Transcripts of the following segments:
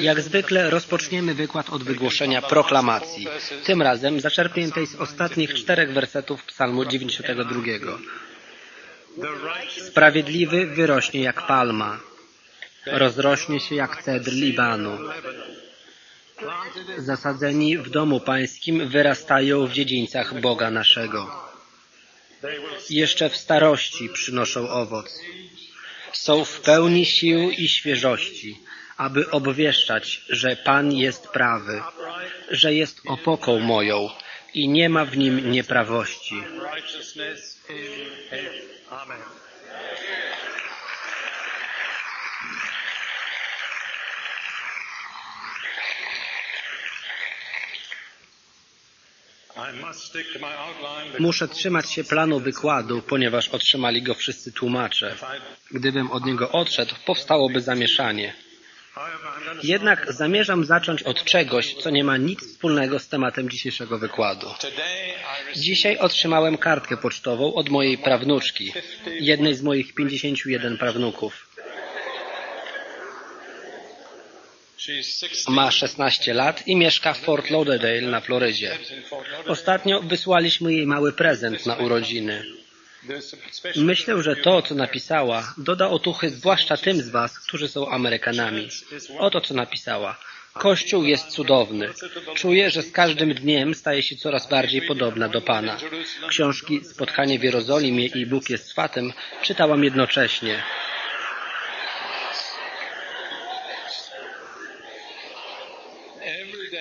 Jak zwykle rozpoczniemy wykład od wygłoszenia proklamacji, tym razem zaczerpniętej z ostatnich czterech wersetów psalmu 92. Sprawiedliwy wyrośnie jak palma, rozrośnie się jak cedr Libanu. Zasadzeni w domu pańskim wyrastają w dziedzińcach Boga naszego. Jeszcze w starości przynoszą owoc. Są w pełni sił i świeżości, aby obwieszczać, że Pan jest prawy, że jest opoką moją i nie ma w nim nieprawości. Amen. Muszę trzymać się planu wykładu, ponieważ otrzymali go wszyscy tłumacze. Gdybym od niego odszedł, powstałoby zamieszanie. Jednak zamierzam zacząć od czegoś, co nie ma nic wspólnego z tematem dzisiejszego wykładu. Dzisiaj otrzymałem kartkę pocztową od mojej prawnuczki, jednej z moich 51 prawnuków. Ma 16 lat i mieszka w Fort Lauderdale na Florydzie. Ostatnio wysłaliśmy jej mały prezent na urodziny. Myślę, że to, co napisała, doda otuchy zwłaszcza tym z Was, którzy są Amerykanami. Oto, co napisała. Kościół jest cudowny. Czuję, że z każdym dniem staje się coraz bardziej podobna do Pana. Książki Spotkanie w Jerozolimie i Bóg jest Fatem czytałam jednocześnie.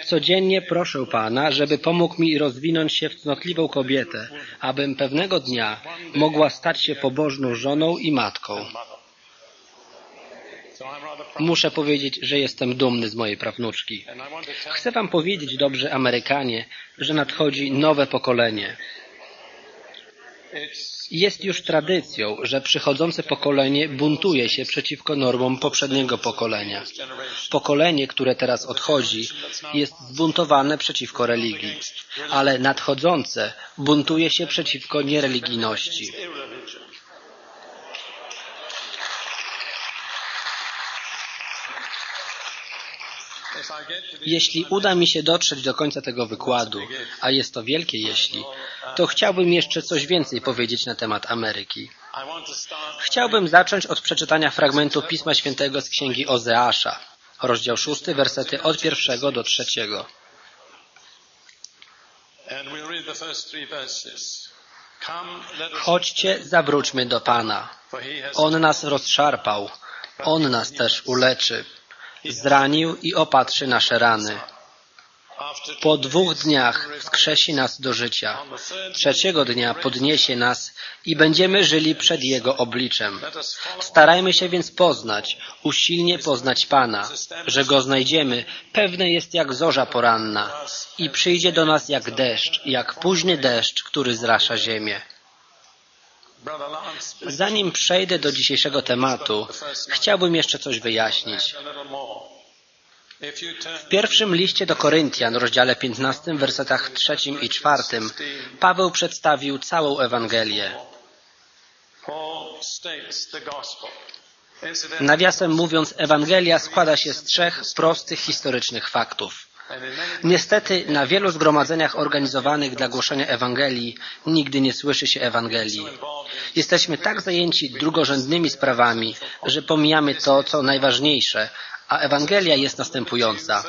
Codziennie proszę Pana, żeby pomógł mi rozwinąć się w cnotliwą kobietę, abym pewnego dnia mogła stać się pobożną żoną i matką. Muszę powiedzieć, że jestem dumny z mojej prawnuczki. Chcę Wam powiedzieć, dobrzy Amerykanie, że nadchodzi nowe pokolenie. Jest już tradycją, że przychodzące pokolenie buntuje się przeciwko normom poprzedniego pokolenia. Pokolenie, które teraz odchodzi, jest zbuntowane przeciwko religii, ale nadchodzące buntuje się przeciwko niereligijności. Jeśli uda mi się dotrzeć do końca tego wykładu, a jest to wielkie jeśli, to chciałbym jeszcze coś więcej powiedzieć na temat Ameryki. Chciałbym zacząć od przeczytania fragmentu Pisma Świętego z Księgi Ozeasza, rozdział 6, wersety od pierwszego do trzeciego. Chodźcie, zawróćmy do Pana. On nas rozszarpał. On nas też uleczy zranił i opatrzy nasze rany. Po dwóch dniach wskrzesi nas do życia. Trzeciego dnia podniesie nas i będziemy żyli przed Jego obliczem. Starajmy się więc poznać, usilnie poznać Pana. Że Go znajdziemy, pewne jest jak zorza poranna i przyjdzie do nas jak deszcz, jak późny deszcz, który zrasza ziemię. Zanim przejdę do dzisiejszego tematu, chciałbym jeszcze coś wyjaśnić. W pierwszym liście do Koryntian, rozdziale 15, wersetach trzecim i czwartym, Paweł przedstawił całą Ewangelię. Nawiasem mówiąc, Ewangelia składa się z trzech prostych historycznych faktów. Niestety na wielu zgromadzeniach organizowanych dla głoszenia Ewangelii nigdy nie słyszy się Ewangelii. Jesteśmy tak zajęci drugorzędnymi sprawami, że pomijamy to, co najważniejsze, a Ewangelia jest następująca.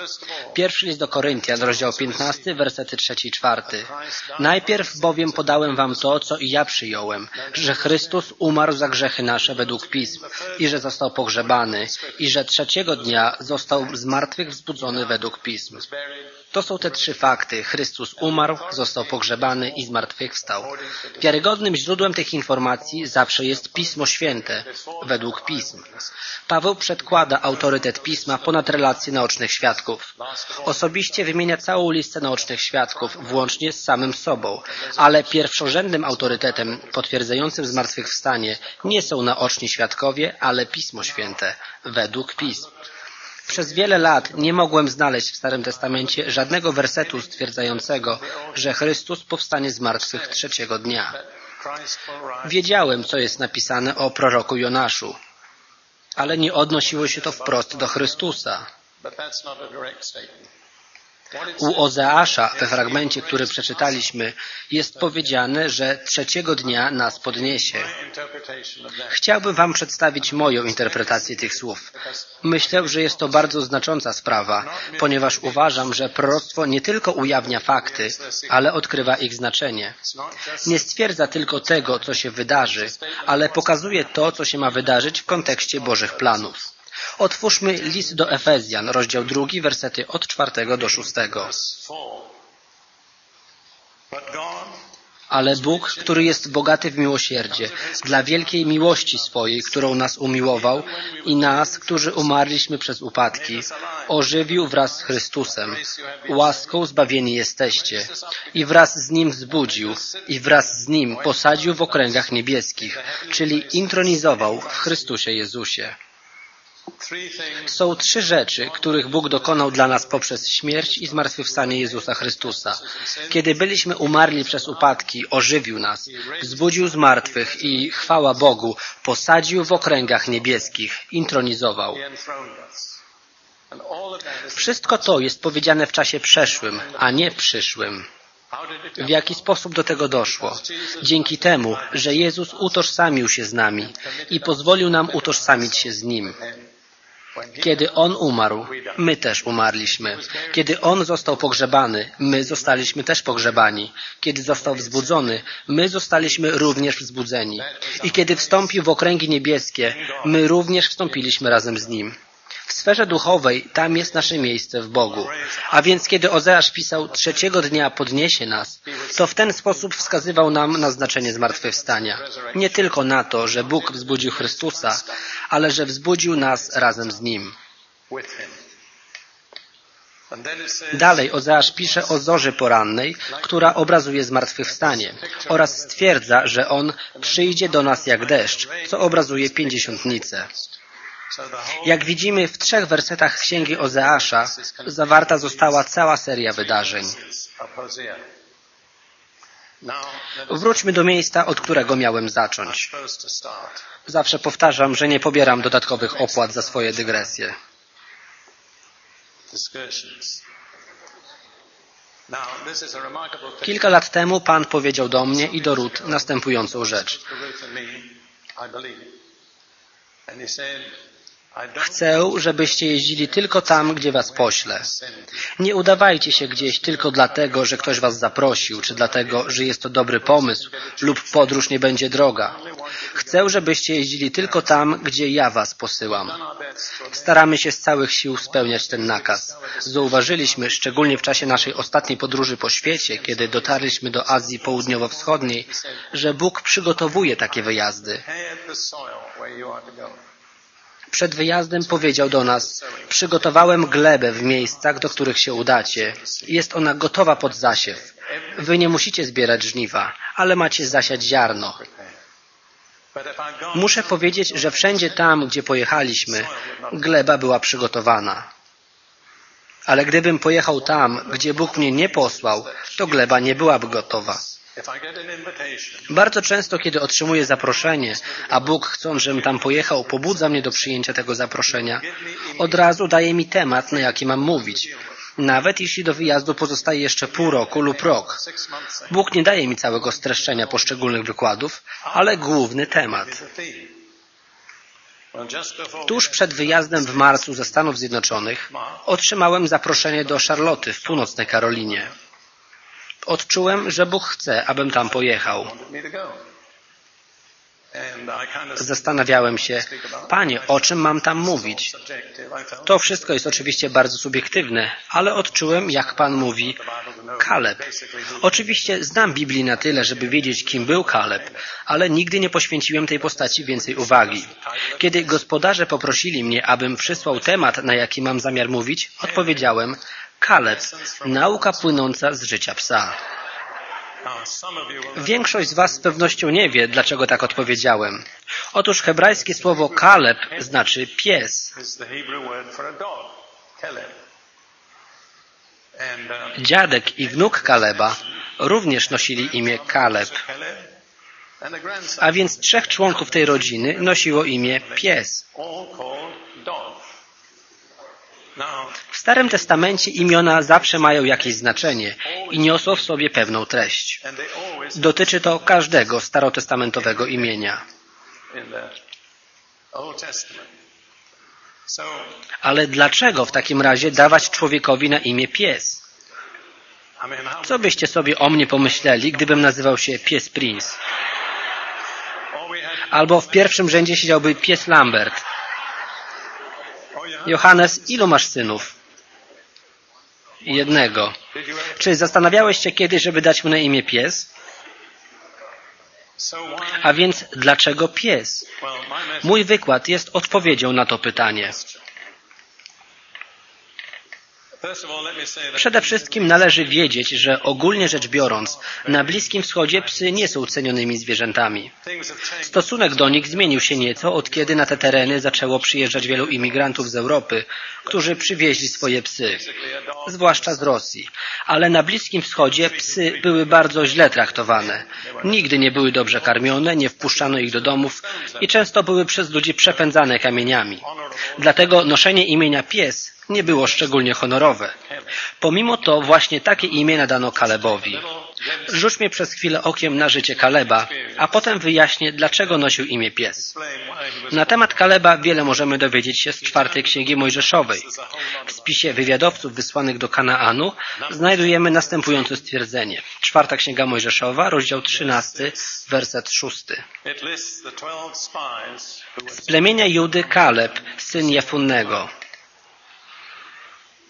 Pierwszy list do Koryntian, rozdział 15, wersety 3 i 4. Najpierw bowiem podałem wam to, co i ja przyjąłem, że Chrystus umarł za grzechy nasze według pism i że został pogrzebany i że trzeciego dnia został z martwych wzbudzony według pism. To są te trzy fakty. Chrystus umarł, został pogrzebany i zmartwychwstał. Wiarygodnym źródłem tych informacji zawsze jest Pismo Święte, według Pism. Paweł przedkłada autorytet Pisma ponad relacje naocznych świadków. Osobiście wymienia całą listę naocznych świadków, włącznie z samym sobą, ale pierwszorzędnym autorytetem potwierdzającym zmartwychwstanie nie są naoczni świadkowie, ale Pismo Święte, według Pism. Przez wiele lat nie mogłem znaleźć w Starym Testamencie żadnego wersetu stwierdzającego, że Chrystus powstanie z martwych trzeciego dnia. Wiedziałem, co jest napisane o proroku Jonaszu. ale nie odnosiło się to wprost do Chrystusa. U Ozeasza, we fragmencie, który przeczytaliśmy, jest powiedziane, że trzeciego dnia nas podniesie. Chciałbym Wam przedstawić moją interpretację tych słów. Myślę, że jest to bardzo znacząca sprawa, ponieważ uważam, że proroctwo nie tylko ujawnia fakty, ale odkrywa ich znaczenie. Nie stwierdza tylko tego, co się wydarzy, ale pokazuje to, co się ma wydarzyć w kontekście Bożych planów. Otwórzmy list do Efezjan, rozdział drugi, wersety od czwartego do szóstego. Ale Bóg, który jest bogaty w miłosierdzie, dla wielkiej miłości swojej, którą nas umiłował i nas, którzy umarliśmy przez upadki, ożywił wraz z Chrystusem. Łaską zbawieni jesteście. I wraz z Nim wzbudził i wraz z Nim posadził w okręgach niebieskich, czyli intronizował w Chrystusie Jezusie. Są trzy rzeczy, których Bóg dokonał dla nas poprzez śmierć i zmartwychwstanie Jezusa Chrystusa. Kiedy byliśmy umarli przez upadki, ożywił nas, wzbudził z martwych i, chwała Bogu, posadził w okręgach niebieskich, intronizował. Wszystko to jest powiedziane w czasie przeszłym, a nie przyszłym. W jaki sposób do tego doszło? Dzięki temu, że Jezus utożsamił się z nami i pozwolił nam utożsamić się z Nim. Kiedy On umarł, my też umarliśmy. Kiedy On został pogrzebany, my zostaliśmy też pogrzebani. Kiedy został wzbudzony, my zostaliśmy również wzbudzeni. I kiedy wstąpił w okręgi niebieskie, my również wstąpiliśmy razem z Nim. Sferze duchowej tam jest nasze miejsce w Bogu. A więc kiedy Ozeasz pisał trzeciego dnia podniesie nas, to w ten sposób wskazywał nam na znaczenie zmartwychwstania. Nie tylko na to, że Bóg wzbudził Chrystusa, ale że wzbudził nas razem z Nim. Dalej Ozeasz pisze o zorzy porannej, która obrazuje zmartwychwstanie oraz stwierdza, że On przyjdzie do nas jak deszcz, co obrazuje pięćdziesiątnicę. Jak widzimy w trzech wersetach Księgi Ozeasza zawarta została cała seria wydarzeń. Wróćmy do miejsca, od którego miałem zacząć. Zawsze powtarzam, że nie pobieram dodatkowych opłat za swoje dygresje. Kilka lat temu Pan powiedział do mnie i do Rut następującą rzecz. Chcę, żebyście jeździli tylko tam, gdzie was poślę. Nie udawajcie się gdzieś tylko dlatego, że ktoś was zaprosił, czy dlatego, że jest to dobry pomysł lub podróż nie będzie droga. Chcę, żebyście jeździli tylko tam, gdzie ja was posyłam. Staramy się z całych sił spełniać ten nakaz. Zauważyliśmy, szczególnie w czasie naszej ostatniej podróży po świecie, kiedy dotarliśmy do Azji Południowo-Wschodniej, że Bóg przygotowuje takie wyjazdy. Przed wyjazdem powiedział do nas, przygotowałem glebę w miejscach, do których się udacie. Jest ona gotowa pod zasiew. Wy nie musicie zbierać żniwa, ale macie zasiać ziarno. Muszę powiedzieć, że wszędzie tam, gdzie pojechaliśmy, gleba była przygotowana. Ale gdybym pojechał tam, gdzie Bóg mnie nie posłał, to gleba nie byłaby gotowa. Bardzo często, kiedy otrzymuję zaproszenie, a Bóg chcąc, żebym tam pojechał, pobudza mnie do przyjęcia tego zaproszenia, od razu daje mi temat, na jaki mam mówić. Nawet jeśli do wyjazdu pozostaje jeszcze pół roku lub rok. Bóg nie daje mi całego streszczenia poszczególnych wykładów, ale główny temat. Tuż przed wyjazdem w marcu ze Stanów Zjednoczonych otrzymałem zaproszenie do Charlotte w północnej Karolinie. Odczułem, że Bóg chce, abym tam pojechał. Zastanawiałem się, Panie, o czym mam tam mówić? To wszystko jest oczywiście bardzo subiektywne, ale odczułem, jak Pan mówi, Kaleb. Oczywiście znam Biblię na tyle, żeby wiedzieć, kim był Kaleb, ale nigdy nie poświęciłem tej postaci więcej uwagi. Kiedy gospodarze poprosili mnie, abym przysłał temat, na jaki mam zamiar mówić, odpowiedziałem, Kaleb, nauka płynąca z życia psa. Większość z Was z pewnością nie wie, dlaczego tak odpowiedziałem. Otóż hebrajskie słowo Kaleb znaczy pies. Dziadek i wnuk Kaleba również nosili imię Kaleb. A więc trzech członków tej rodziny nosiło imię pies. Starym Testamencie imiona zawsze mają jakieś znaczenie i niosą w sobie pewną treść. Dotyczy to każdego starotestamentowego imienia. Ale dlaczego w takim razie dawać człowiekowi na imię pies? Co byście sobie o mnie pomyśleli, gdybym nazywał się pies Prince? Albo w pierwszym rzędzie siedziałby pies Lambert. Oh. Johannes, ilu masz synów? Jednego. Czy zastanawiałeś się kiedyś, żeby dać mu na imię pies? A więc dlaczego pies? Mój wykład jest odpowiedzią na to pytanie. First of all, let me say that Przede wszystkim należy wiedzieć, że ogólnie rzecz biorąc, na Bliskim Wschodzie psy nie są cenionymi zwierzętami. Stosunek do nich zmienił się nieco, od kiedy na te tereny zaczęło przyjeżdżać wielu imigrantów z Europy, którzy przywieźli swoje psy, zwłaszcza z Rosji. Ale na Bliskim Wschodzie psy były bardzo źle traktowane. Nigdy nie były dobrze karmione, nie wpuszczano ich do domów i często były przez ludzi przepędzane kamieniami. Dlatego noszenie imienia pies nie było szczególnie honorowe. Pomimo to właśnie takie imię nadano Kalebowi. Rzućmy przez chwilę okiem na życie Kaleba, a potem wyjaśnię, dlaczego nosił imię pies. Na temat Kaleba wiele możemy dowiedzieć się z czwartej księgi Mojżeszowej. W spisie wywiadowców wysłanych do Kanaanu znajdujemy następujące stwierdzenie. Czwarta księga Mojżeszowa, rozdział 13, werset 6. It lists the 12 spies who were Z plemienia Judy Kaleb, syn Jefunnego.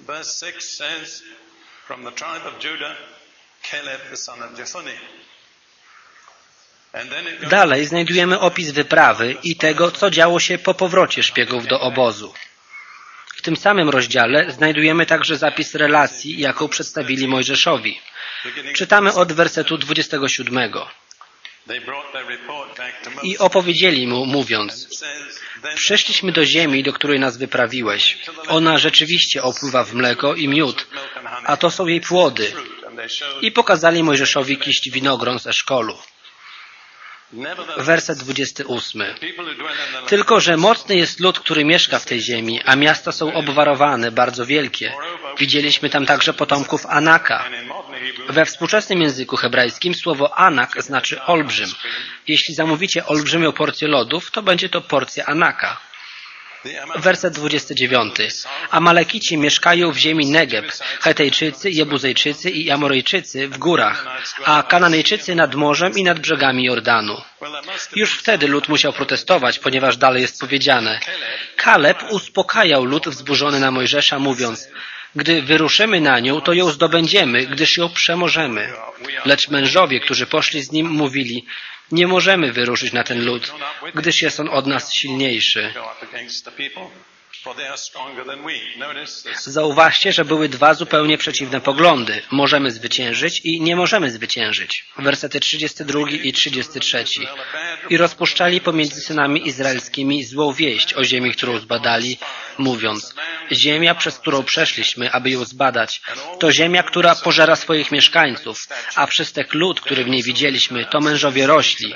Verse 6 says, From the tribe of Judah, Caleb the son of Jephunneh. Dalej znajdujemy opis wyprawy i tego, co działo się po powrocie szpiegów do obozu. W tym samym rozdziale znajdujemy także zapis relacji, jaką przedstawili Mojżeszowi. Czytamy od wersetu 27. I opowiedzieli mu, mówiąc, Przyszliśmy do ziemi, do której nas wyprawiłeś. Ona rzeczywiście opływa w mleko i miód, a to są jej płody. I pokazali Mojżeszowi kiść winogron ze szkolu. Werset 28. people who dwell in the land, Tylko, że mocny jest lud, który mieszka w tej ziemi, a miasta są obwarowane, bardzo wielkie. Widzieliśmy tam także potomków Anaka. We współczesnym języku hebrajskim słowo Anak znaczy olbrzym. Jeśli zamówicie olbrzymią porcję lodów, to będzie to porcja Anaka. Werset 29. Amalekici mieszkają w ziemi Negeb, Hetejczycy, Jebuzejczycy i Amorejczycy w górach, a Kananejczycy nad morzem i nad brzegami Jordanu. Już wtedy lud musiał protestować, ponieważ dalej jest powiedziane. Kaleb uspokajał lud wzburzony na Mojżesza, mówiąc Gdy wyruszymy na nią, to ją zdobędziemy, gdyż ją przemożemy. Lecz mężowie, którzy poszli z nim, mówili Nie możemy wyruszyć na ten lud, gdyż jest on od nas silniejszy. Zauważcie, że były dwa zupełnie przeciwne poglądy. Możemy zwyciężyć i nie możemy zwyciężyć. Wersety 32 i 33. I rozpuszczali pomiędzy synami izraelskimi złą wieść o ziemi, którą zbadali, mówiąc Ziemia, przez którą przeszliśmy, aby ją zbadać, to ziemia, która pożera swoich mieszkańców, a wszystek lud, który w niej widzieliśmy, to mężowie rośli.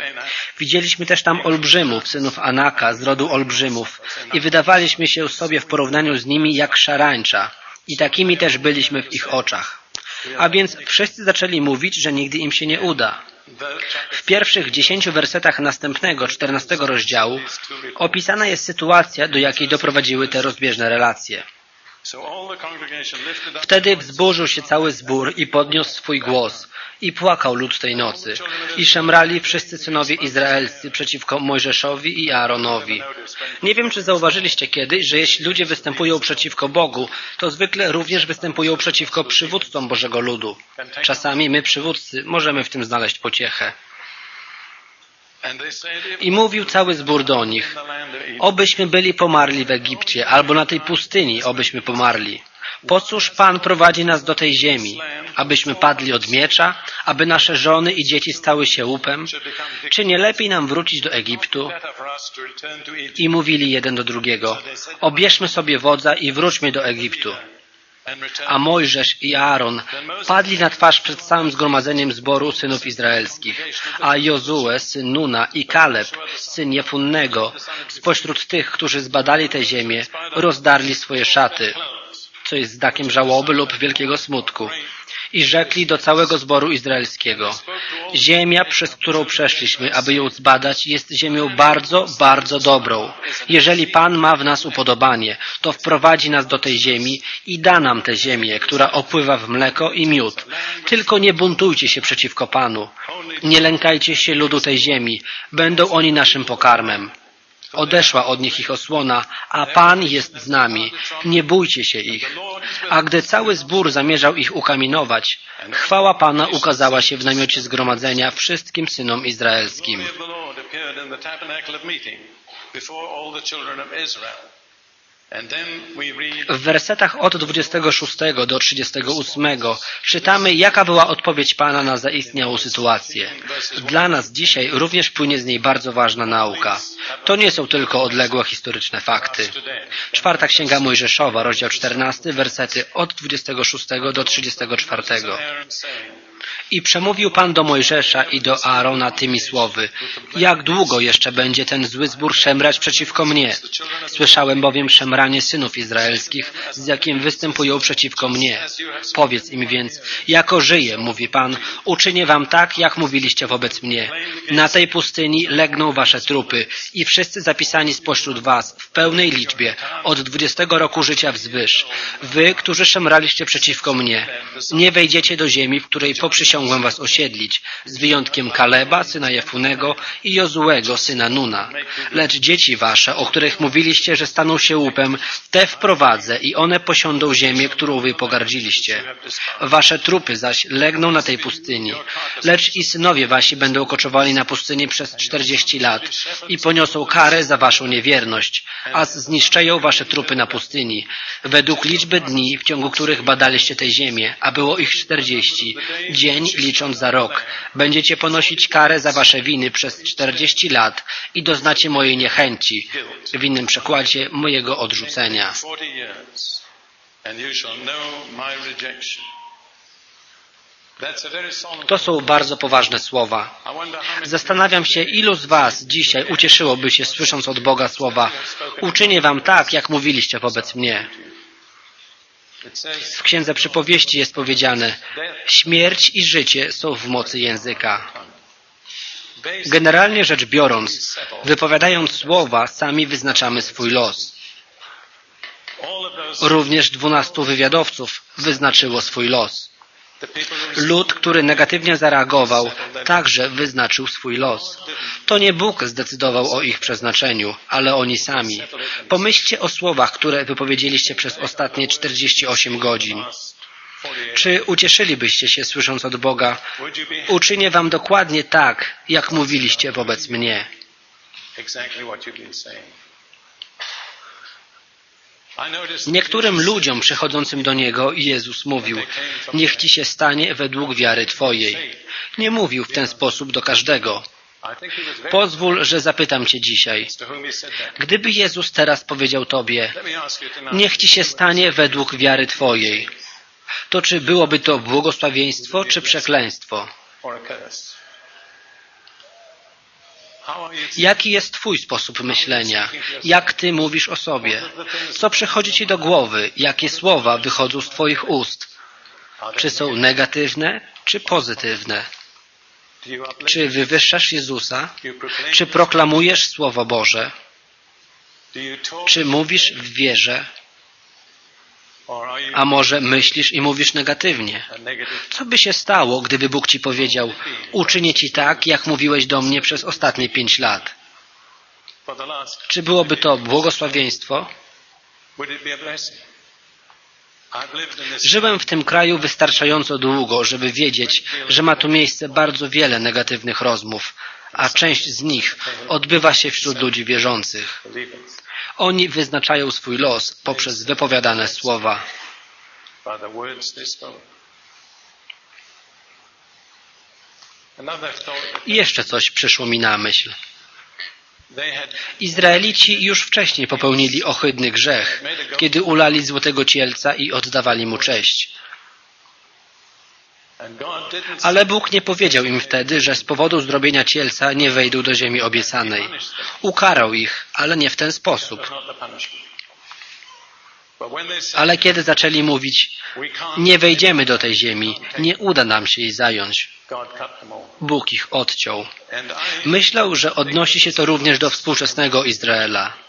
Widzieliśmy też tam olbrzymów, synów Anaka, z rodu olbrzymów i wydawaliśmy się sobie w porównaniu z nimi jak szarańcza i takimi też byliśmy w ich oczach. A więc wszyscy zaczęli mówić, że nigdy im się nie uda. W pierwszych dziesięciu wersetach następnego, czternastego rozdziału opisana jest sytuacja, do jakiej doprowadziły te rozbieżne relacje. Wtedy wzburzył się cały zbór i podniósł swój głos. I płakał lud tej nocy. I szemrali wszyscy synowie izraelscy przeciwko Mojżeszowi i Aaronowi. Nie wiem, czy zauważyliście kiedyś, że jeśli ludzie występują przeciwko Bogu, to zwykle również występują przeciwko przywódcom Bożego ludu. Czasami my, przywódcy, możemy w tym znaleźć pociechę. and they said, "If I mówił cały zbór do nich, obyśmy byli pomarli w Egipcie, albo na tej pustyni, obyśmy pomarli. Po cóż Pan prowadzi nas do tej ziemi? Abyśmy padli od miecza? Aby nasze żony i dzieci stały się łupem? Czy nie lepiej nam wrócić do Egiptu? I mówili jeden do drugiego, obierzmy sobie wodza i wróćmy do Egiptu. A Mojżesz i Aaron padli na twarz przed całym zgromadzeniem zboru synów izraelskich, a Jozue, syn Nuna i Kaleb, syn Jefunnego, spośród tych, którzy zbadali tę ziemię, rozdarli swoje szaty, co jest znakiem żałoby lub wielkiego smutku. I rzekli do całego zboru izraelskiego, Ziemia, przez którą przeszliśmy, aby ją zbadać, jest ziemią bardzo, bardzo dobrą. Jeżeli Pan ma w nas upodobanie, to wprowadzi nas do tej ziemi i da nam tę ziemię, która opływa w mleko i miód. Tylko nie buntujcie się przeciwko Panu. Nie lękajcie się ludu tej ziemi. Będą oni naszym pokarmem. Odeszła od nich ich osłona, a Pan jest z nami. Nie bójcie się ich. A gdy cały zbór zamierzał ich ukamienować, chwała Pana ukazała się w namiocie zgromadzenia wszystkim synom izraelskim. W wersetach od 26 do 38 czytamy, jaka była odpowiedź Pana na zaistniałą sytuację. Dla nas dzisiaj również płynie z niej bardzo ważna nauka. To nie są tylko odległe historyczne fakty. Czwarta Księga Mojżeszowa, rozdział 14, wersety od 26 do 34. I przemówił Pan do Mojżesza i do Aarona tymi słowy. Jak długo jeszcze będzie ten zły zbór szemrać przeciwko mnie? Słyszałem bowiem szemranie synów izraelskich, z jakim występują przeciwko mnie. Powiedz im więc, jako żyję, mówi Pan, uczynię wam tak, jak mówiliście wobec mnie. Na tej pustyni legną wasze trupy i wszyscy zapisani spośród was w pełnej liczbie, od dwudziestego roku życia wzwyż. Wy, którzy szemraliście przeciwko mnie, nie wejdziecie do ziemi, w której poprzysiągłem was osiedlić, z wyjątkiem Kaleba, syna Jefunego i Jozuego, syna Nuna. Lecz dzieci wasze, o których mówiliście, że staną się łupem, te wprowadzę i one posiądą ziemię, którą wy pogardziliście. Wasze trupy zaś legną na tej pustyni. Lecz i synowie wasi będą koczowali na pustyni przez czterdzieści lat i poniosą karę za waszą niewierność, a zniszczeją wasze trupy na pustyni, według liczby dni, w ciągu których badaliście tę ziemię, a było ich czterdzieści, dzień licząc za rok. Będziecie ponosić karę za wasze winy przez czterdzieści lat i doznacie mojej niechęci, w innym przekładzie mojego odrzucenia. 40 years, and you shall know my rejection. That's a very solemn To są bardzo poważne słowa. Zastanawiam się, ilu z Was dzisiaj ucieszyłoby się, słysząc od Boga słowa Uczynię Wam tak, jak mówiliście wobec mnie. W Księdze Przypowieści jest powiedziane Śmierć i życie są w mocy języka. Generalnie rzecz biorąc, wypowiadając słowa, sami wyznaczamy swój los. Również dwunastu wywiadowców wyznaczyło swój los. Lud, który negatywnie zareagował, także wyznaczył swój los. To nie Bóg zdecydował o ich przeznaczeniu, ale oni sami. Pomyślcie o słowach, które wypowiedzieliście przez ostatnie 48 godzin. last 48 Czy ucieszylibyście się, słysząc od Boga, uczynię wam dokładnie tak, jak mówiliście wobec mnie? exactly what you've been saying? Niektórym ludziom przychodzącym do Niego Jezus mówił, niech Ci się stanie według wiary Twojej. Nie mówił w ten sposób do każdego. Pozwól, że zapytam Cię dzisiaj. Gdyby Jezus teraz powiedział Tobie, niech Ci się stanie według wiary Twojej, to czy byłoby to błogosławieństwo czy przekleństwo? Jaki jest Twój sposób myślenia? Jak Ty mówisz o sobie? Co przychodzi Ci do głowy? Jakie słowa wychodzą z Twoich ust? Czy są negatywne, czy pozytywne? Czy wywyższasz Jezusa? Czy proklamujesz Słowo Boże? Czy mówisz w wierze? A może myślisz i mówisz negatywnie? Co by się stało, gdyby Bóg Ci powiedział, uczynię Ci tak, jak mówiłeś do mnie przez ostatnie pięć lat? Czy byłoby to błogosławieństwo? Żyłem w tym kraju wystarczająco długo, żeby wiedzieć, że ma tu miejsce bardzo wiele negatywnych rozmów, a część z nich odbywa się wśród ludzi wierzących. Oni wyznaczają swój los poprzez wypowiadane słowa. I jeszcze coś przyszło mi na myśl. Izraelici już wcześniej popełnili ohydny grzech, kiedy ulali złotego cielca i oddawali mu cześć. Ale Bóg nie powiedział im wtedy, że z powodu zrobienia cielca nie wejdą do ziemi obiecanej. Ukarał ich, ale nie w ten sposób. Ale kiedy zaczęli mówić, nie wejdziemy do tej ziemi, nie uda nam się jej zająć. Bóg ich odciął. Myślał, że odnosi się to również do współczesnego Izraela.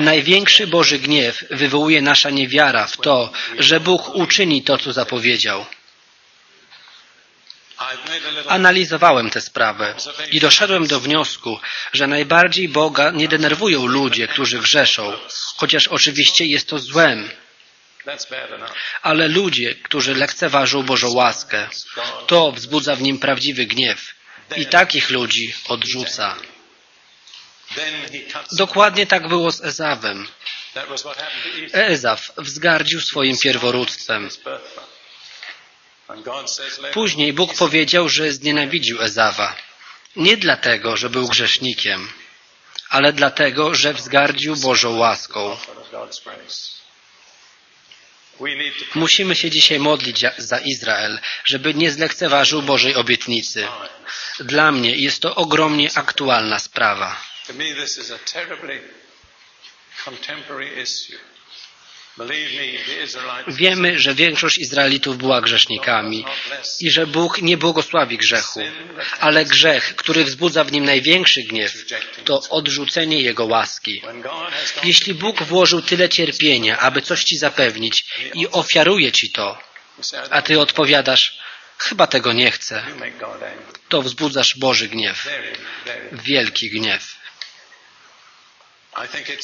Największy Boży gniew wywołuje nasza niewiara w to, że Bóg uczyni to, co zapowiedział. Analizowałem tę sprawę i doszedłem do wniosku, że najbardziej Boga nie denerwują ludzie, którzy grzeszą, chociaż oczywiście jest to złem, ale ludzie, którzy lekceważą Bożą łaskę. To wzbudza w nim prawdziwy gniew i takich ludzi odrzuca. Dokładnie tak było z Ezawem. Ezaf wzgardził swoim later, Później Bóg powiedział, że znienawidził Ezawa. Nie dlatego, że był grzesznikiem, ale dlatego, że wzgardził Bożą łaską. Musimy się dzisiaj modlić za Izrael, żeby nie zlekceważył Bożej obietnicy. Dla mnie jest to ogromnie aktualna sprawa. To me, this is a terribly contemporary issue. Wiemy, że większość Izraelitów była grzesznikami i że Bóg nie błogosławi grzechu, ale grzech, który wzbudza w nim największy gniew, to odrzucenie Jego łaski. Jeśli Bóg włożył tyle cierpienia, aby coś Ci zapewnić i ofiaruje Ci to, a Ty odpowiadasz, chyba tego nie chcę, to wzbudzasz Boży gniew, wielki gniew.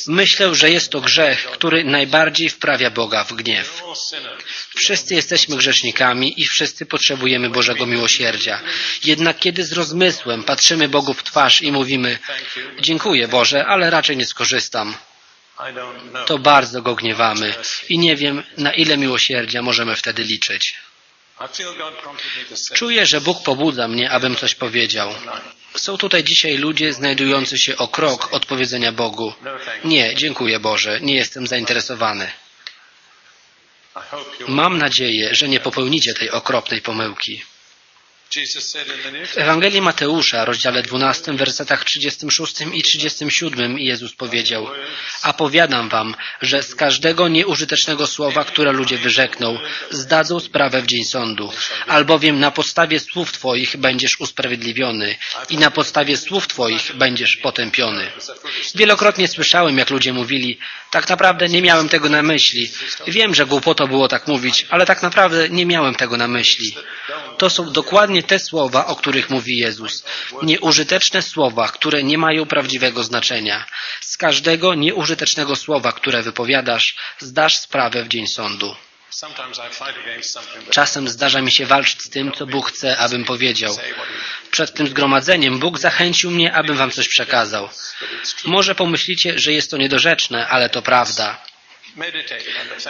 Myślę, że jest to grzech, który najbardziej wprawia Boga w gniew. Wszyscy jesteśmy grzesznikami i wszyscy potrzebujemy Bożego miłosierdzia. Jednak kiedy z rozmysłem patrzymy Bogu w twarz i mówimy. Dziękuję Boże, ale raczej nie skorzystam, to bardzo Go gniewamy i nie wiem, na ile miłosierdzia możemy wtedy liczyć. Czuję, że Bóg pobudza mnie, abym coś powiedział. Są tutaj dzisiaj ludzie znajdujący się o krok od powiedzenia Bogu. Nie, dziękuję Boże, nie jestem zainteresowany. Mam nadzieję, że nie popełnicie tej okropnej pomyłki. Jesus said in the New W Ewangelii Mateusza, rozdziale 12, wersetach 36 i 37 Jezus powiedział A powiadam wam, że z każdego nieużytecznego słowa, które ludzie wyrzekną, zdadzą sprawę w dzień sądu. Albowiem na podstawie słów Twoich będziesz usprawiedliwiony i na podstawie słów Twoich będziesz potępiony. Wielokrotnie słyszałem, jak ludzie mówili, tak naprawdę nie miałem tego na myśli. Wiem, że głupoto było tak mówić, ale tak naprawdę nie miałem tego na myśli. To są dokładnie te słowa, o których mówi Jezus. Nieużyteczne słowa, które nie mają prawdziwego znaczenia. Z każdego nieużytecznego słowa, które wypowiadasz, zdasz sprawę w dzień sądu. Czasem zdarza mi się walczyć z tym, co Bóg chce, abym powiedział. Przed tym zgromadzeniem Bóg zachęcił mnie, abym wam coś przekazał. Może pomyślicie, że jest to niedorzeczne, ale to prawda.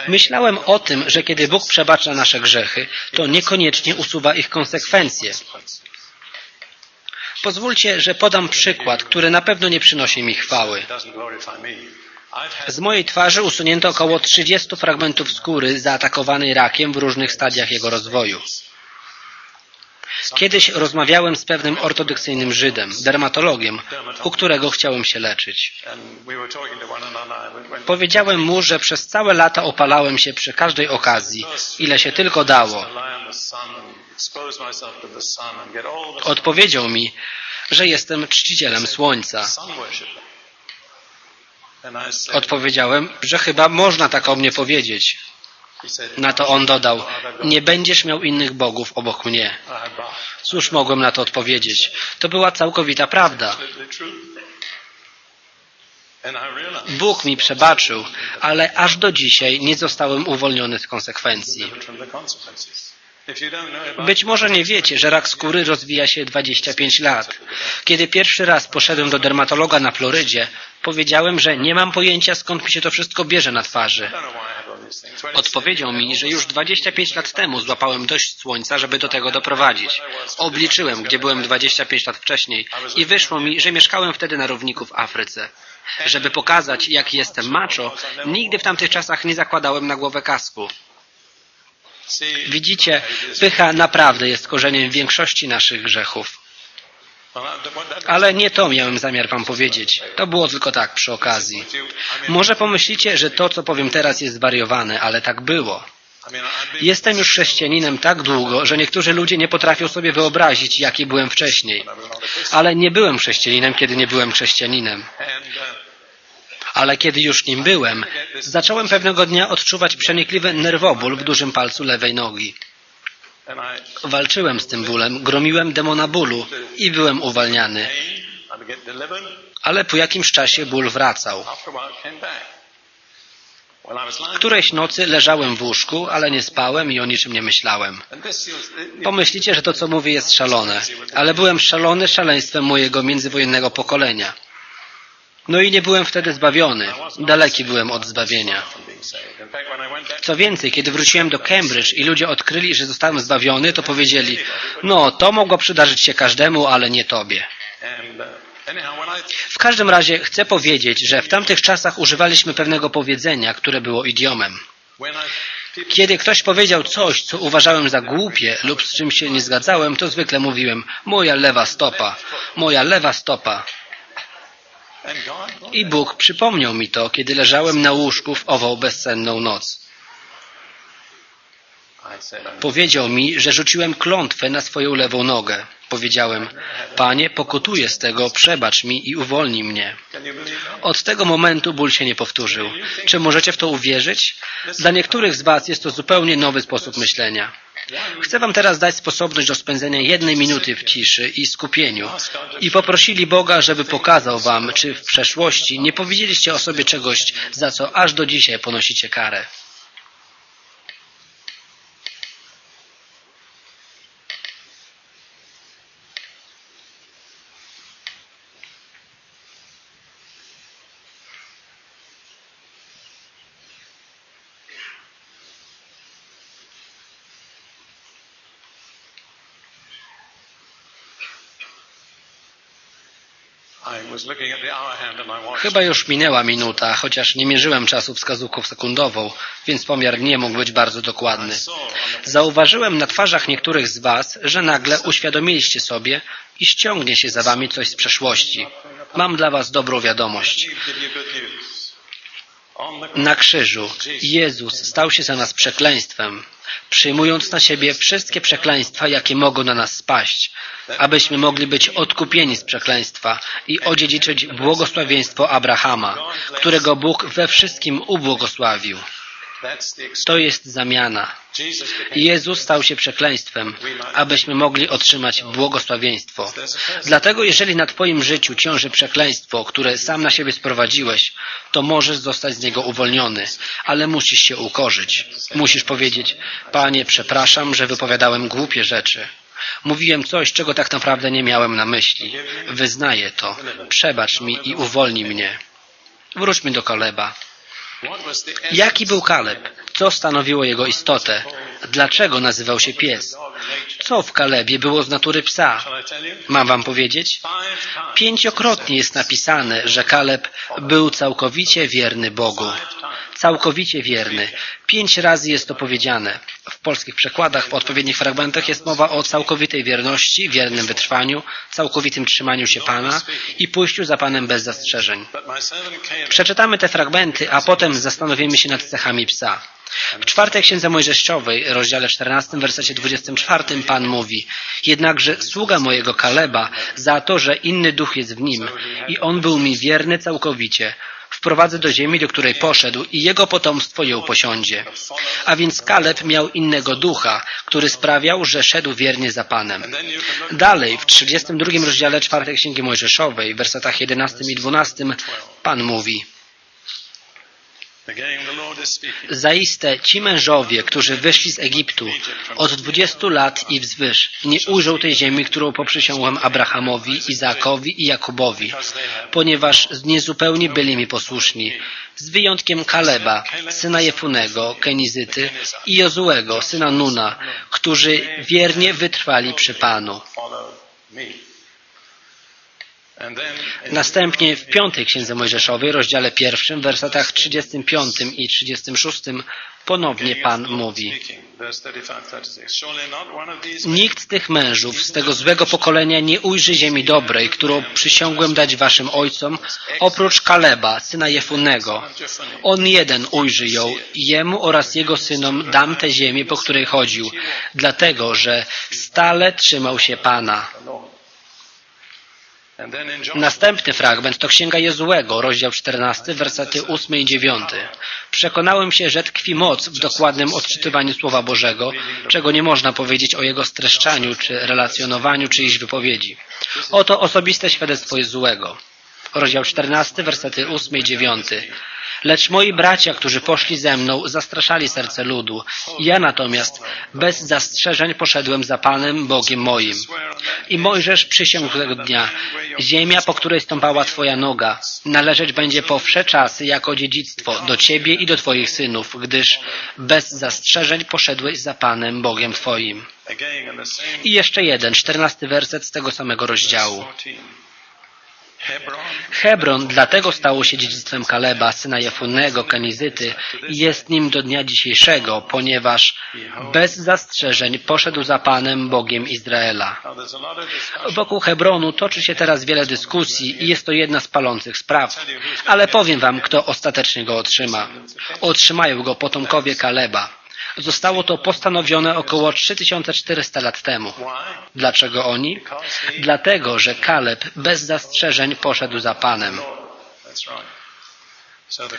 Myślałem o tym, że kiedy Bóg przebacza nasze grzechy, to niekoniecznie usuwa ich konsekwencje. Pozwólcie, że podam przykład, który na pewno nie przynosi mi chwały. Z mojej twarzy usunięto około 30 fragmentów skóry zaatakowanej rakiem w różnych stadiach jego rozwoju. Kiedyś rozmawiałem z pewnym ortodoksyjnym Żydem, dermatologiem, u którego chciałem się leczyć. Powiedziałem mu, że przez całe lata opalałem się przy każdej okazji, ile się tylko dało. Odpowiedział mi, że jestem czcicielem słońca. Odpowiedziałem, że chyba można tak o mnie powiedzieć. Na to on dodał, nie będziesz miał innych bogów obok mnie. Cóż mogłem na to odpowiedzieć? To była całkowita prawda. Bóg mi przebaczył, ale aż do dzisiaj nie zostałem uwolniony z konsekwencji. Być może nie wiecie, że rak skóry rozwija się 25 lat. Kiedy pierwszy raz poszedłem do dermatologa na Florydzie, powiedziałem, że nie mam pojęcia skąd mi się to wszystko bierze na twarzy. Odpowiedział mi, że już 25 lat temu złapałem dość słońca, żeby do tego doprowadzić. Obliczyłem, gdzie byłem 25 lat wcześniej i wyszło mi, że mieszkałem wtedy na równiku w Afryce. Żeby pokazać, jak jestem macho, nigdy w tamtych czasach nie zakładałem na głowę kasku. Widzicie, pycha naprawdę jest korzeniem większości naszych grzechów. Ale nie to miałem zamiar wam powiedzieć. To było tylko tak przy okazji. Może pomyślicie, że to, co powiem teraz jest zwariowane, ale tak było. Jestem już chrześcijaninem tak długo, że niektórzy ludzie nie potrafią sobie wyobrazić, jaki byłem wcześniej. Ale nie byłem chrześcijaninem, kiedy nie byłem chrześcijaninem. Ale kiedy już nim byłem, zacząłem pewnego dnia odczuwać przenikliwy nerwoból w dużym palcu lewej nogi. Walczyłem z tym bólem, gromiłem demona bólu i byłem uwalniany. Ale po jakimś czasie ból wracał. Którejś nocy leżałem w łóżku, ale nie spałem i o niczym nie myślałem. Pomyślicie, że to co mówię jest szalone, ale byłem szalony szaleństwem mojego międzywojennego pokolenia. No i nie byłem wtedy zbawiony. Daleki byłem od zbawienia. Co więcej, kiedy wróciłem do Cambridge i ludzie odkryli, że zostałem zbawiony, to powiedzieli, no to mogło przydarzyć się każdemu, ale nie tobie. W każdym razie chcę powiedzieć, że w tamtych czasach używaliśmy pewnego powiedzenia, które było idiomem. Kiedy ktoś powiedział coś, co uważałem za głupie lub z czym się nie zgadzałem, to zwykle mówiłem moja lewa stopa, moja lewa stopa. I Bóg przypomniał mi to, kiedy leżałem na łóżku w ową bezsenną noc. Powiedział mi, że rzuciłem klątwę na swoją lewą nogę. Powiedziałem, Panie, pokutuję z tego, przebacz mi i uwolnij mnie. Od tego momentu ból się nie powtórzył. Czy możecie w to uwierzyć? Dla niektórych z Was jest to zupełnie nowy sposób myślenia. Chcę Wam teraz dać sposobność do spędzenia jednej minuty w ciszy i skupieniu i poprosili Boga, żeby pokazał Wam, czy w przeszłości nie powiedzieliście o sobie czegoś, za co aż do dzisiaj ponosicie karę. I was looking at the hour hand and I watched. Chyba już minęła minuta, chociaż nie mierzyłem czasu wskazówką sekundową, więc pomiar nie mógł być bardzo dokładny. Zauważyłem na twarzach niektórych z Was, że nagle uświadomiliście sobie, iż ciągnie się za Wami coś z przeszłości. Mam dla Was dobrą wiadomość. Na krzyżu Jezus stał się za nas przekleństwem, przyjmując na siebie wszystkie przekleństwa, jakie mogą na nas spaść, abyśmy mogli być odkupieni z przekleństwa i odziedziczyć błogosławieństwo Abrahama, którego Bóg we wszystkim ubłogosławił. To jest zamiana. Jezus stał się przekleństwem, abyśmy mogli otrzymać błogosławieństwo. Dlatego jeżeli na Twoim życiu ciąży przekleństwo, które sam na siebie sprowadziłeś, to możesz zostać z niego uwolniony, ale musisz się ukorzyć. Musisz powiedzieć, Panie, przepraszam, że wypowiadałem głupie rzeczy. Mówiłem coś, czego tak naprawdę nie miałem na myśli. Wyznaję to. Przebacz mi i uwolnij mnie. Wróćmy do Kaleba. Jaki był Kaleb? Co stanowiło jego istotę? Dlaczego nazywał się pies? Co w Kalebie było z natury psa? Mam wam powiedzieć? Pięciokrotnie jest napisane, że Kaleb był całkowicie wierny Bogu. Całkowicie wierny. Pięć razy jest to powiedziane. W polskich przekładach, w odpowiednich fragmentach jest mowa o całkowitej wierności, wiernym wytrwaniu, całkowitym trzymaniu się Pana i pójściu za Panem bez zastrzeżeń. Przeczytamy te fragmenty, a potem zastanowimy się nad cechami psa. W czwartej księdze Mojżeszowej, rozdziale 14, wersecie 24, Pan mówi Jednakże sługa mojego Kaleba za to, że inny duch jest w nim i on był mi wierny całkowicie, wprowadzę do ziemi, do której poszedł i jego potomstwo ją posiądzie. A więc Kaleb miał innego ducha, który sprawiał, że szedł wiernie za Panem. Dalej, w 32 rozdziale czwartej księgi Mojżeszowej, w wersetach 11 i 12, Pan mówi Again, the Lord is speaking. Zaiste ci mężowie, którzy wyszli z Egiptu od dwudziestu lat i wzwyż, nie ujrzą tej ziemi, którą poprzysiągłem Abrahamowi, Izaakowi i Jakubowi, ponieważ niezupełnie byli mi posłuszni, z wyjątkiem Kaleba, syna Jefunego, Kenizyty i Jozułego, syna Nuna, którzy wiernie wytrwali przy Panu. Follow me. And then in Następnie w piątej Księdze Mojżeszowej, rozdziale pierwszym, w wersetach 35 i 36 ponownie Pan mówi Verse 35, 36. Surely not one of these men Nikt z tych mężów z tego złego pokolenia nie ujrzy ziemi dobrej, którą przysiągłem dać waszym ojcom, oprócz Kaleba, syna Jefunego. On jeden ujrzy ją i jemu oraz jego synom dam tę ziemię, po której chodził, dlatego, że stale trzymał się Pana. Lord. And then in Joshua, Następny fragment to Księga Jezułego, rozdział 14, wersety 8 i 9. Przekonałem się, że tkwi moc w dokładnym odczytywaniu Słowa Bożego, czego nie można powiedzieć o jego streszczaniu czy relacjonowaniu czyjejś wypowiedzi. Oto osobiste świadectwo Jezułego. Rozdział 14, wersety 8 i 9. Lecz moi bracia, którzy poszli ze mną, zastraszali serce ludu. Ja natomiast bez zastrzeżeń poszedłem za Panem, Bogiem moim. I Mojżesz przysiągł tego dnia, ziemia, po której stąpała Twoja noga, należeć będzie po wsze czasy jako dziedzictwo do Ciebie i do Twoich synów, gdyż bez zastrzeżeń poszedłeś za Panem, Bogiem Twoim. I jeszcze jeden, czternasty werset z tego samego rozdziału. 14. Hebron dlatego stało się dziedzictwem Kaleba, syna Jefunnego, Kenizyty i jest nim do dnia dzisiejszego, ponieważ bez zastrzeżeń poszedł za Panem, Bogiem Izraela. Wokół Hebronu toczy się teraz wiele dyskusji i jest to jedna z palących spraw. Ale powiem wam, kto ostatecznie go otrzyma. Otrzymają go potomkowie Kaleba. Zostało to postanowione około 3400 lat temu. Dlaczego oni? Dlatego, że Kaleb bez zastrzeżeń poszedł za Panem.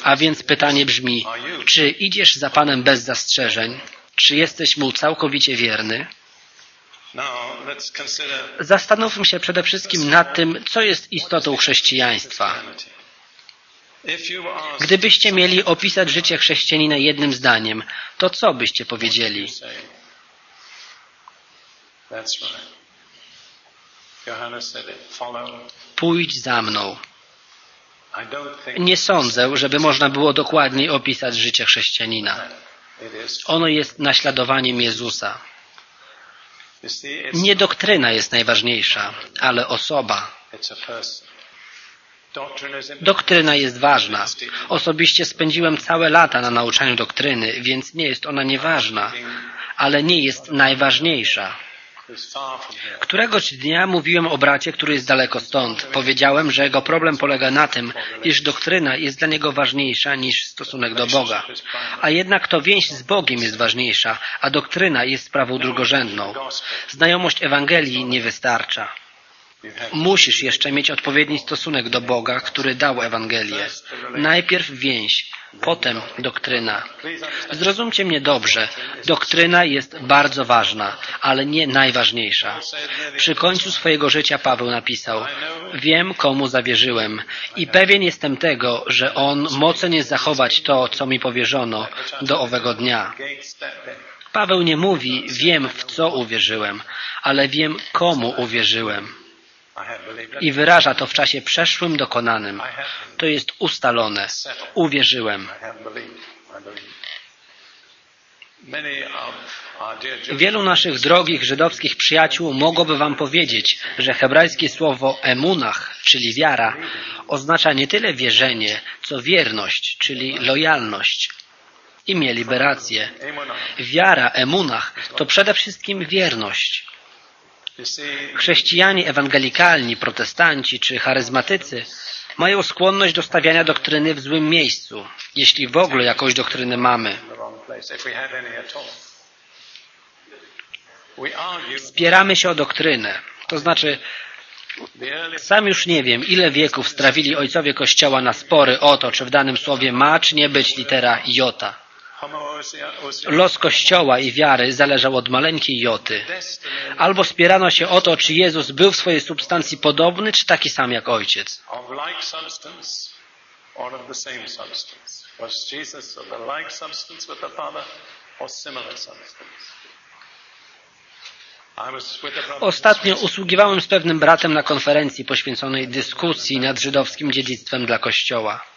A więc pytanie brzmi, czy idziesz za Panem bez zastrzeżeń? Czy jesteś Mu całkowicie wierny? Zastanówmy się przede wszystkim nad tym, co jest istotą chrześcijaństwa. Gdybyście mieli opisać życie chrześcijanina jednym zdaniem, to co byście powiedzieli? Pójdź za mną. Nie sądzę, żeby można było dokładniej opisać życie chrześcijanina. is. Ono jest naśladowaniem Jezusa. Nie doktryna jest najważniejsza, ale osoba. Doktryna jest ważna. Osobiście spędziłem całe lata na nauczaniu doktryny, więc nie jest ona nieważna, ale nie jest najważniejsza. Któregoś dnia mówiłem o bracie, który jest daleko stąd. Powiedziałem, że jego problem polega na tym, iż doktryna jest dla niego ważniejsza niż stosunek do Boga. A jednak to więź z Bogiem jest ważniejsza, a doktryna jest sprawą drugorzędną. Znajomość Ewangelii nie wystarcza. Musisz jeszcze mieć odpowiedni stosunek do Boga, który dał Ewangelię. Najpierw więź, potem doktryna. Zrozumcie mnie dobrze. Doktryna jest bardzo ważna, ale nie najważniejsza. Przy końcu swojego życia Paweł napisał Wiem, komu zawierzyłem i pewien jestem tego, że on mocen jest zachować to, co mi powierzono do owego dnia. Paweł nie mówi wiem, w co uwierzyłem, ale wiem, komu uwierzyłem. I wyraża to w czasie przeszłym dokonanym. To jest ustalone. Uwierzyłem. Wielu naszych drogich żydowskich przyjaciół mogłoby wam powiedzieć, że hebrajskie słowo emunach, czyli wiara, oznacza nie tyle wierzenie, co wierność, czyli lojalność. I mieliby rację. Wiara, emunach, to przede wszystkim wierność. Chrześcijanie ewangelikalni, protestanci czy charyzmatycy mają skłonność do stawiania doktryny w złym miejscu, jeśli w ogóle jakąś doktrynę mamy. Spieramy się o doktrynę. To znaczy, sam już nie wiem, ile wieków strawili ojcowie Kościoła na spory o to, czy w danym słowie ma, czy nie być litera jota. Los Kościoła i wiary zależał od maleńkiej joty. Albo spierano się o to, czy Jezus był w swojej substancji podobny, czy taki sam jak Ojciec. Ostatnio usługiwałem z pewnym bratem na konferencji poświęconej dyskusji nad żydowskim dziedzictwem dla Kościoła.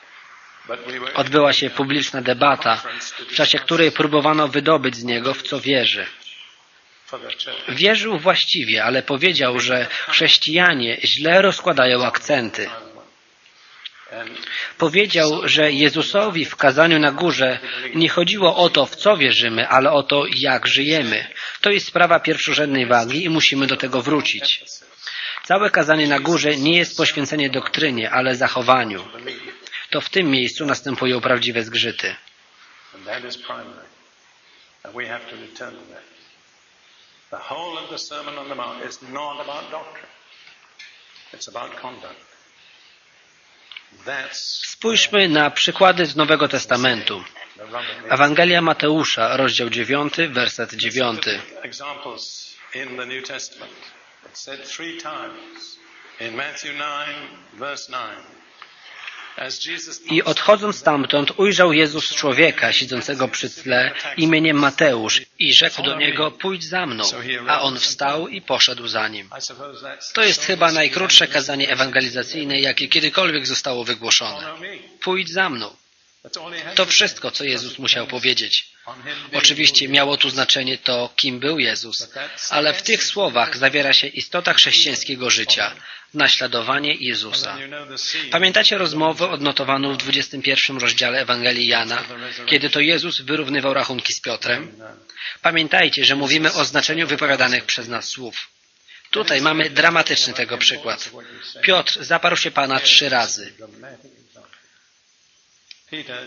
Odbyła się publiczna debata, w czasie której próbowano wydobyć z niego, w co wierzy. Wierzył właściwie, ale powiedział, że chrześcijanie źle rozkładają akcenty. Powiedział, że Jezusowi w kazaniu na górze nie chodziło o to, w co wierzymy, ale o to, jak żyjemy. To jest sprawa pierwszorzędnej wagi i musimy do tego wrócić. Całe kazanie na górze nie jest poświęcenie doktrynie, ale zachowaniu. To w tym miejscu następują prawdziwe zgrzyty. Spójrzmy na przykłady z Nowego Testamentu. Ewangelia Mateusza, rozdział 9, werset 9. examples in the New Testament. It's said three times in Matthew 9, verse 9. I odchodząc stamtąd ujrzał Jezus człowieka siedzącego przy tle imieniem Mateusz i rzekł do niego pójdź za mną. A on wstał i poszedł za nim. To jest chyba najkrótsze kazanie ewangelizacyjne, jakie kiedykolwiek zostało wygłoszone. Pójdź za mną. To wszystko, co Jezus musiał powiedzieć. Oczywiście miało tu znaczenie to, kim był Jezus, ale w tych słowach zawiera się istota chrześcijańskiego życia, naśladowanie Jezusa. Pamiętacie rozmowę odnotowaną w 21 rozdziale Ewangelii Jana, kiedy to Jezus wyrównywał rachunki z Piotrem? Pamiętajcie, że mówimy o znaczeniu wypowiadanych przez nas słów. Tutaj mamy dramatyczny tego przykład. Piotr zaparł się Pana trzy razy.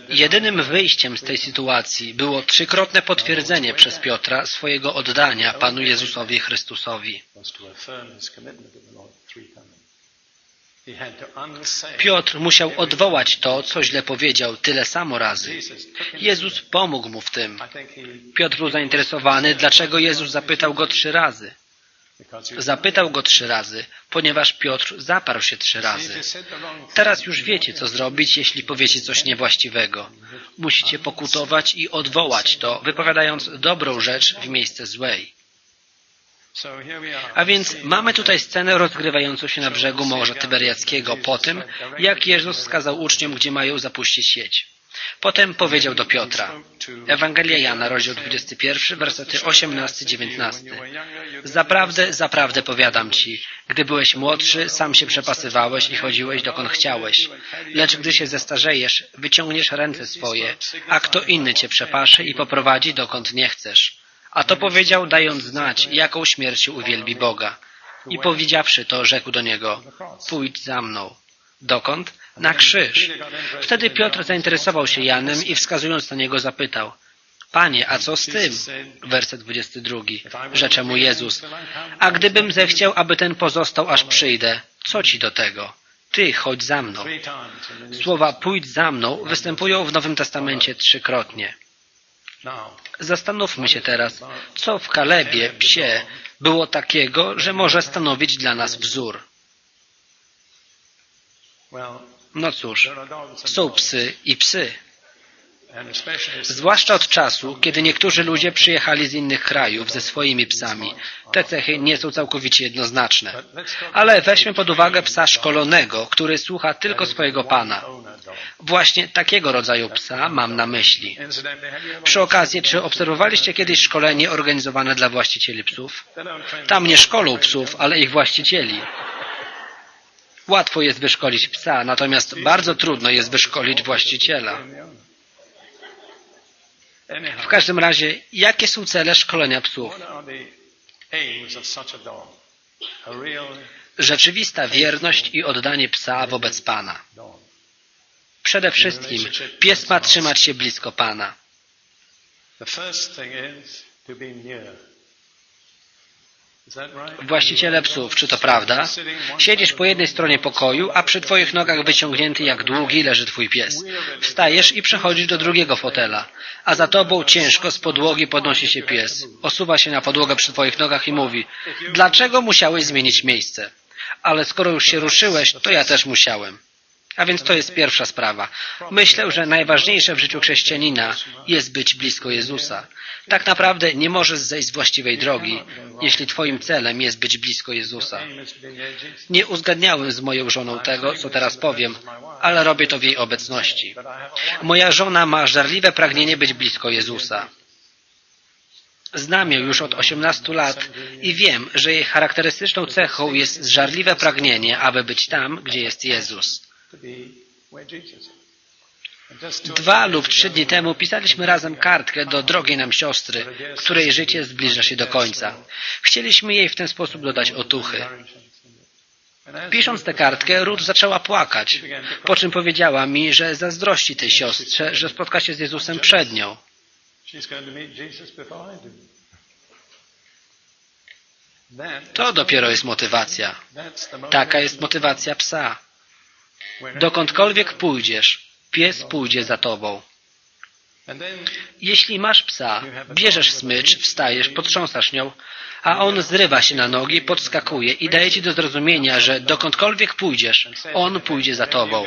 Jedynym wyjściem z tej sytuacji było trzykrotne potwierdzenie przez Piotra swojego oddania Panu Jezusowi Chrystusowi. Piotr musiał odwołać to, co źle powiedział, tyle samo razy. Jezus pomógł mu w tym. Piotr był zainteresowany, dlaczego Jezus zapytał go trzy razy. Zapytał go trzy razy, ponieważ Piotr zaparł się trzy razy. Teraz już wiecie, co zrobić, jeśli powiecie coś niewłaściwego. Musicie pokutować i odwołać to, wypowiadając dobrą rzecz w miejsce złej. A więc mamy tutaj scenę rozgrywającą się na brzegu Morza Tyberiackiego po tym, jak Jezus wskazał uczniom, gdzie mają zapuścić sieć. Potem powiedział do Piotra. Ewangelia Jana, rozdział 21, wersety 18-19. Zaprawdę, zaprawdę powiadam ci, gdy byłeś młodszy, sam się przepasywałeś i chodziłeś dokąd chciałeś. Lecz gdy się zestarzejesz, wyciągniesz ręce swoje, a kto inny cię przepaszy i poprowadzi dokąd nie chcesz. A to powiedział, dając znać, jaką śmiercią uwielbi Boga. I powiedziawszy to, rzekł do niego, pójdź za mną. Dokąd? Na krzyż. Wtedy Piotr zainteresował się Janem i wskazując na niego zapytał, Panie, a co z tym? Werset 22. Rzecze mu Jezus, a gdybym zechciał, aby ten pozostał, aż przyjdę, co ci do tego? Ty chodź za mną. Słowa pójdź za mną występują w Nowym Testamencie trzykrotnie. Zastanówmy się teraz, co w Kalebie, psie, było takiego, że może stanowić dla nas wzór. No cóż, są psy i psy. Zwłaszcza od czasu, kiedy niektórzy ludzie przyjechali z innych krajów ze swoimi psami. Te cechy nie są całkowicie jednoznaczne. Ale weźmy pod uwagę psa szkolonego, który słucha tylko swojego pana. Właśnie takiego rodzaju psa mam na myśli. Przy okazji, czy obserwowaliście kiedyś szkolenie organizowane dla właścicieli psów? Tam nie szkolą psów, ale ich właścicieli. Łatwo jest wyszkolić psa, natomiast bardzo trudno jest wyszkolić właściciela. W każdym razie, jakie są cele szkolenia psów? Rzeczywista wierność i oddanie psa wobec Pana. Przede wszystkim pies ma trzymać się blisko Pana. The first thing is to be near. Is that right? Właściciele psów, czy to prawda? Siedzisz po jednej stronie pokoju, a przy twoich nogach wyciągnięty jak długi leży twój pies. Wstajesz i przechodzisz do drugiego fotela, a za tobą ciężko z podłogi podnosi się pies. Osuwa się na podłogę przy twoich nogach i mówi, dlaczego musiałeś zmienić miejsce? Ale skoro już się ruszyłeś, to ja też musiałem. A więc to jest pierwsza sprawa. Myślę, że najważniejsze w życiu chrześcijanina jest być blisko Jezusa. Tak naprawdę nie możesz zejść z właściwej drogi, jeśli twoim celem jest być blisko Jezusa. Nie uzgadniałem z moją żoną tego, co teraz powiem, ale robię to w jej obecności. Moja żona ma żarliwe pragnienie być blisko Jezusa. Znam ją już od 18 lat i wiem, że jej charakterystyczną cechą jest żarliwe pragnienie, aby być tam, gdzie jest Jezus. Dwa lub trzy dni temu pisaliśmy razem kartkę do drogiej nam siostry, której życie zbliża się do końca. Chcieliśmy jej w ten sposób dodać otuchy. Pisząc tę kartkę, Ruth zaczęła płakać, po czym powiedziała mi, że zazdrości tej siostrze, że spotka się z Jezusem przed nią. To dopiero jest motywacja. Taka jest motywacja psa. Dokądkolwiek pójdziesz, pies pójdzie za tobą. Jeśli masz psa, bierzesz smycz, wstajesz, potrząsasz nią, a on zrywa się na nogi, podskakuje i daje ci do zrozumienia, że dokądkolwiek pójdziesz, on pójdzie za tobą.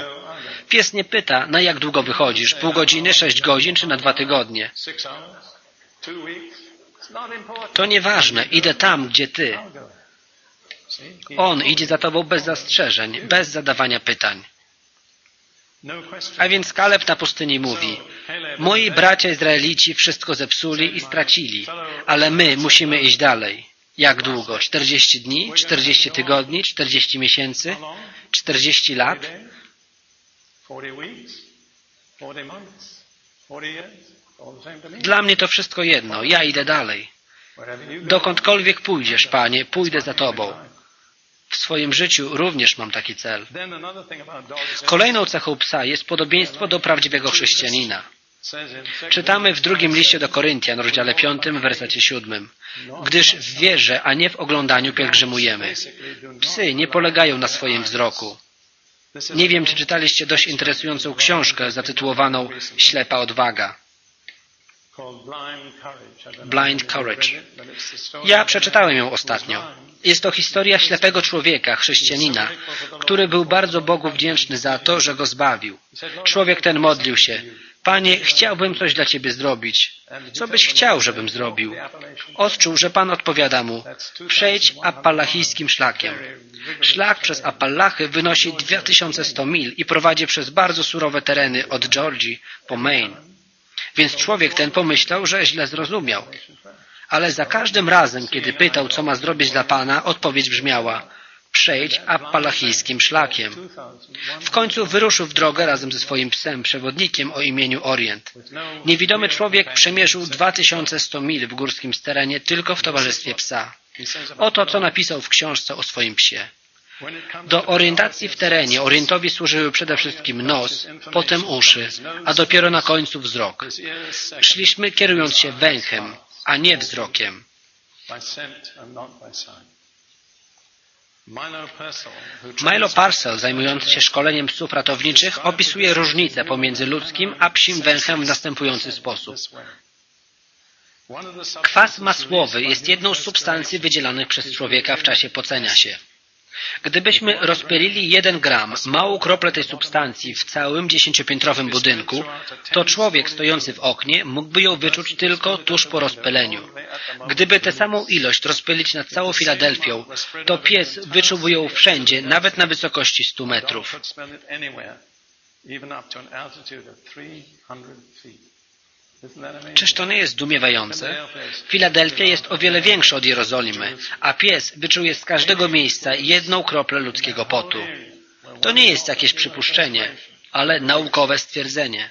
Pies nie pyta, na jak długo wychodzisz, pół godziny, sześć godzin czy na dwa tygodnie. To nieważne, idę tam, gdzie ty. On idzie za tobą bez zastrzeżeń, bez zadawania pytań. A więc Kaleb na pustyni mówi, moi bracia Izraelici wszystko zepsuli i stracili, ale my musimy iść dalej. Jak długo? 40 dni? 40 tygodni? 40 miesięcy? 40 lat? Dla mnie to wszystko jedno. Ja idę dalej. Dokądkolwiek pójdziesz, Panie, pójdę za Tobą. W swoim życiu również mam taki cel. Kolejną cechą psa jest podobieństwo do prawdziwego chrześcijanina. Czytamy w drugim liście do Koryntian, rozdziale 5, wersecie 7. Gdyż w wierze, a nie w oglądaniu pielgrzymujemy. Psy nie polegają na swoim wzroku. Nie wiem, czy czytaliście dość interesującą książkę zatytułowaną Ślepa odwaga. Blind Courage. Ja przeczytałem ją ostatnio. Jest to historia ślepego człowieka, chrześcijanina, który był bardzo Bogu wdzięczny za to, że go zbawił. Człowiek ten modlił się. Panie, chciałbym coś dla Ciebie zrobić. Co byś chciał, żebym zrobił? Odczuł, że Pan odpowiada mu, przejdź appalachijskim szlakiem. Szlak przez Appalachy wynosi 2100 mil i prowadzi przez bardzo surowe tereny od Georgii po Maine. Więc człowiek ten pomyślał, że źle zrozumiał. Ale za każdym razem, kiedy pytał, co ma zrobić dla Pana, odpowiedź brzmiała przejdź appalachijskim szlakiem. W końcu wyruszył w drogę razem ze swoim psem, przewodnikiem o imieniu Orient. Niewidomy człowiek przemierzył 2100 mil w górskim sterenie tylko w towarzystwie psa. Oto, co napisał w książce o swoim psie. Do orientacji w terenie Orientowi służyły przede wszystkim nos, potem uszy, a dopiero na końcu wzrok. Szliśmy kierując się węchem, a nie wzrokiem. Milo Parcel, zajmujący się szkoleniem psów ratowniczych, opisuje różnicę pomiędzy ludzkim a psim węchem w następujący sposób. Kwas masłowy jest jedną z substancji wydzielanych przez człowieka w czasie pocenia się. Gdybyśmy rozpylili jeden gram, małą kroplę tej substancji w całym dziesięciopiętrowym budynku, to człowiek stojący w oknie mógłby ją wyczuć tylko tuż po rozpyleniu. Gdyby tę samą ilość rozpylić nad całą Filadelfią, to pies wyczułby ją wszędzie, nawet na wysokości 100 metrów. Czyż to nie jest zdumiewające? Filadelfia jest o wiele większa od Jerozolimy, a pies wyczuje z każdego miejsca jedną kroplę ludzkiego potu. To nie jest jakieś przypuszczenie, ale naukowe stwierdzenie.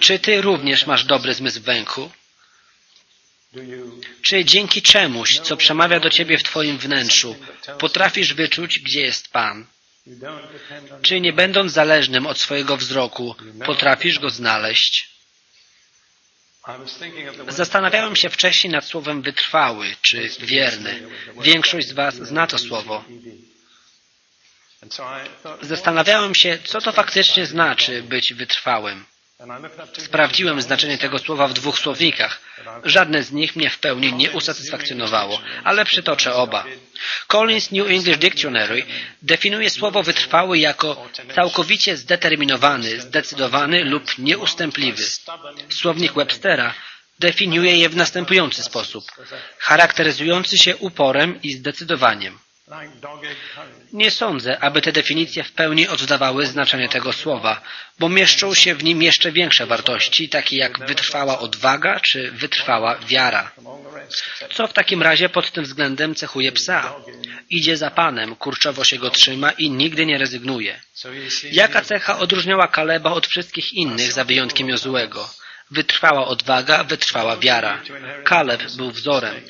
Czy ty również masz dobry zmysł węchu? Czy dzięki czemuś, co przemawia do ciebie w twoim wnętrzu, potrafisz wyczuć, gdzie jest Pan? Czy nie będąc zależnym od swojego wzroku, potrafisz go znaleźć? Zastanawiałem się wcześniej nad słowem wytrwały czy wierny. Większość z Was zna to słowo. Zastanawiałem się, co to faktycznie znaczy być wytrwałym. Sprawdziłem znaczenie tego słowa w dwóch słownikach. Żadne z nich mnie w pełni nie usatysfakcjonowało, ale przytoczę oba. Collins New English Dictionary definiuje słowo wytrwały jako całkowicie zdeterminowany, zdecydowany lub nieustępliwy. Słownik Webstera definiuje je w następujący sposób. Charakteryzujący się uporem i zdecydowaniem. Nie sądzę, aby te definicje w pełni oddawały znaczenie tego słowa, bo mieszczą się w nim jeszcze większe wartości, takie jak wytrwała odwaga czy wytrwała wiara. Co w takim razie pod tym względem cechuje psa? Idzie za Panem, kurczowo się go trzyma i nigdy nie rezygnuje. Jaka cecha odróżniała Kaleba od wszystkich innych, za wyjątkiem Jozułego? Wytrwała odwaga, wytrwała wiara. Kaleb był wzorem.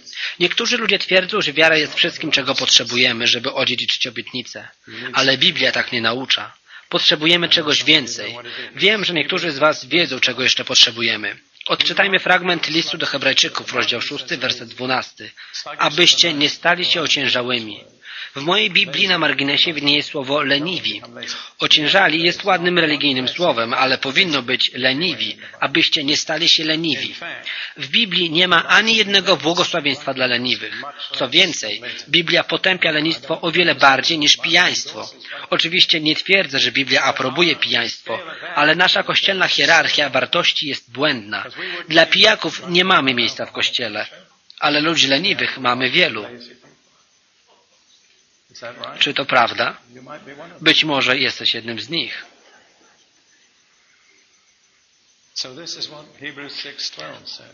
Niektórzy ludzie twierdzą, że wiara jest wszystkim, czego potrzebujemy, żeby odziedziczyć obietnicę. Ale Biblia tak nie naucza. Potrzebujemy czegoś więcej. Wiem, że niektórzy z Was wiedzą, czego jeszcze potrzebujemy. Odczytajmy fragment listu do Hebrajczyków, rozdział 6, werset 12. Abyście nie stali się ociężałymi. W mojej Biblii na marginesie widnieje słowo leniwi. Ociężali jest ładnym religijnym słowem, ale powinno być leniwi, abyście nie stali się leniwi. W Biblii nie ma ani jednego błogosławieństwa dla leniwych. Co więcej, Biblia potępia lenistwo o wiele bardziej niż pijaństwo. Oczywiście nie twierdzę, że Biblia aprobuje pijaństwo, ale nasza kościelna hierarchia wartości jest błędna. Dla pijaków nie mamy miejsca w kościele, ale ludzi leniwych mamy wielu. Czy to prawda? Być może jesteś jednym z nich.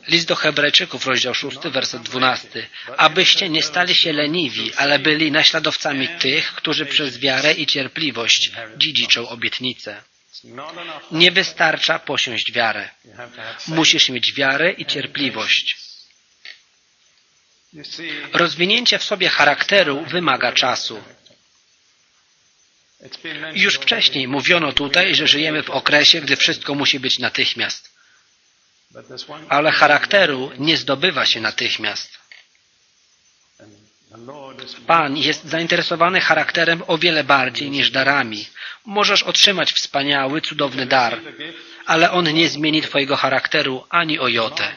List do Hebrajczyków, rozdział 6, werset 12. Abyście nie stali się leniwi, ale byli naśladowcami tych, którzy przez wiarę i cierpliwość dziedziczą obietnicę. Nie wystarcza posiąść wiarę. Musisz mieć wiarę i cierpliwość. Rozwinięcie w sobie charakteru wymaga czasu. Już wcześniej mówiono tutaj, że żyjemy w okresie, gdy wszystko musi być natychmiast. Ale charakteru nie zdobywa się natychmiast. Pan jest zainteresowany charakterem o wiele bardziej niż darami. Możesz otrzymać wspaniały, cudowny dar, ale on nie zmieni Twojego charakteru ani o jotę.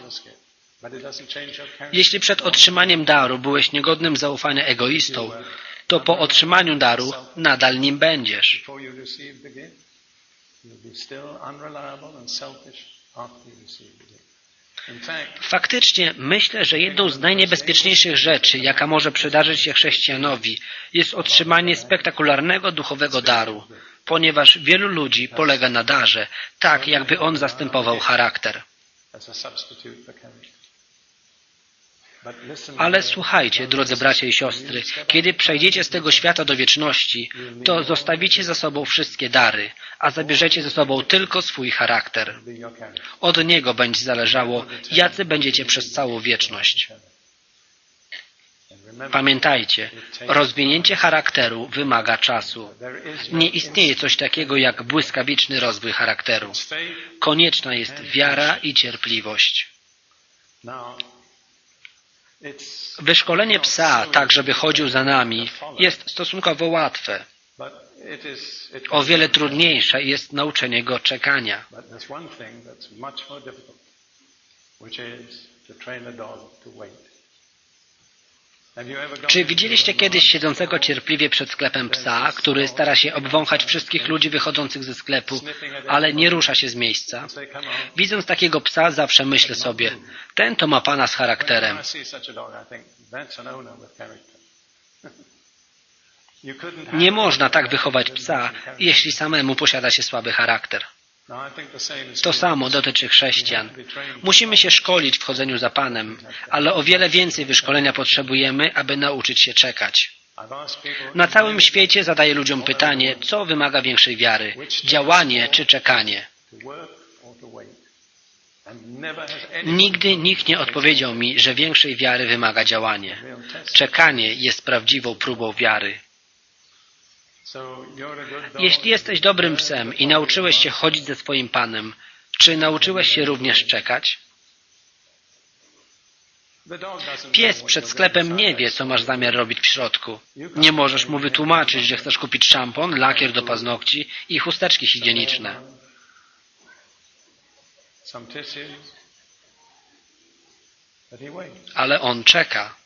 Jeśli przed otrzymaniem daru byłeś niegodnym zaufania egoistą, to po otrzymaniu daru nadal nim będziesz. Faktycznie myślę, że jedną z najniebezpieczniejszych rzeczy, jaka może przydarzyć się chrześcijanowi, jest otrzymanie spektakularnego duchowego daru, ponieważ wielu ludzi polega na darze, tak jakby on zastępował charakter. Ale słuchajcie, drodzy bracia i siostry, kiedy przejdziecie z tego świata do wieczności, to zostawicie za sobą wszystkie dary, a zabierzecie ze sobą tylko swój charakter. Od niego będzie zależało, jacy będziecie przez całą wieczność. Pamiętajcie, rozwinięcie charakteru wymaga czasu. Nie istnieje coś takiego jak błyskawiczny rozwój charakteru. Konieczna jest wiara i cierpliwość. Wyszkolenie psa tak, żeby chodził za nami, jest stosunkowo łatwe. O wiele trudniejsze jest nauczenie go czekania. Czy widzieliście kiedyś siedzącego cierpliwie przed sklepem psa, który stara się obwąchać wszystkich ludzi wychodzących ze sklepu, ale nie rusza się z miejsca? Widząc takiego psa zawsze myślę sobie, ten to ma pana z charakterem. Nie można tak wychować psa, jeśli samemu posiada się słaby charakter. To samo dotyczy chrześcijan. Musimy się szkolić w chodzeniu za Panem, ale o wiele więcej wyszkolenia potrzebujemy, aby nauczyć się czekać. Na całym świecie zadaję ludziom pytanie, co wymaga większej wiary? Działanie czy czekanie? Nigdy nikt nie odpowiedział mi, że większej wiary wymaga działanie. Czekanie jest prawdziwą próbą wiary. Jeśli jesteś dobrym psem i nauczyłeś się chodzić ze swoim panem, czy nauczyłeś się również czekać? Pies przed sklepem nie wie, co masz zamiar robić w środku. Nie możesz mu wytłumaczyć, że chcesz kupić szampon, lakier do paznokci i chusteczki higieniczne. ale on czeka.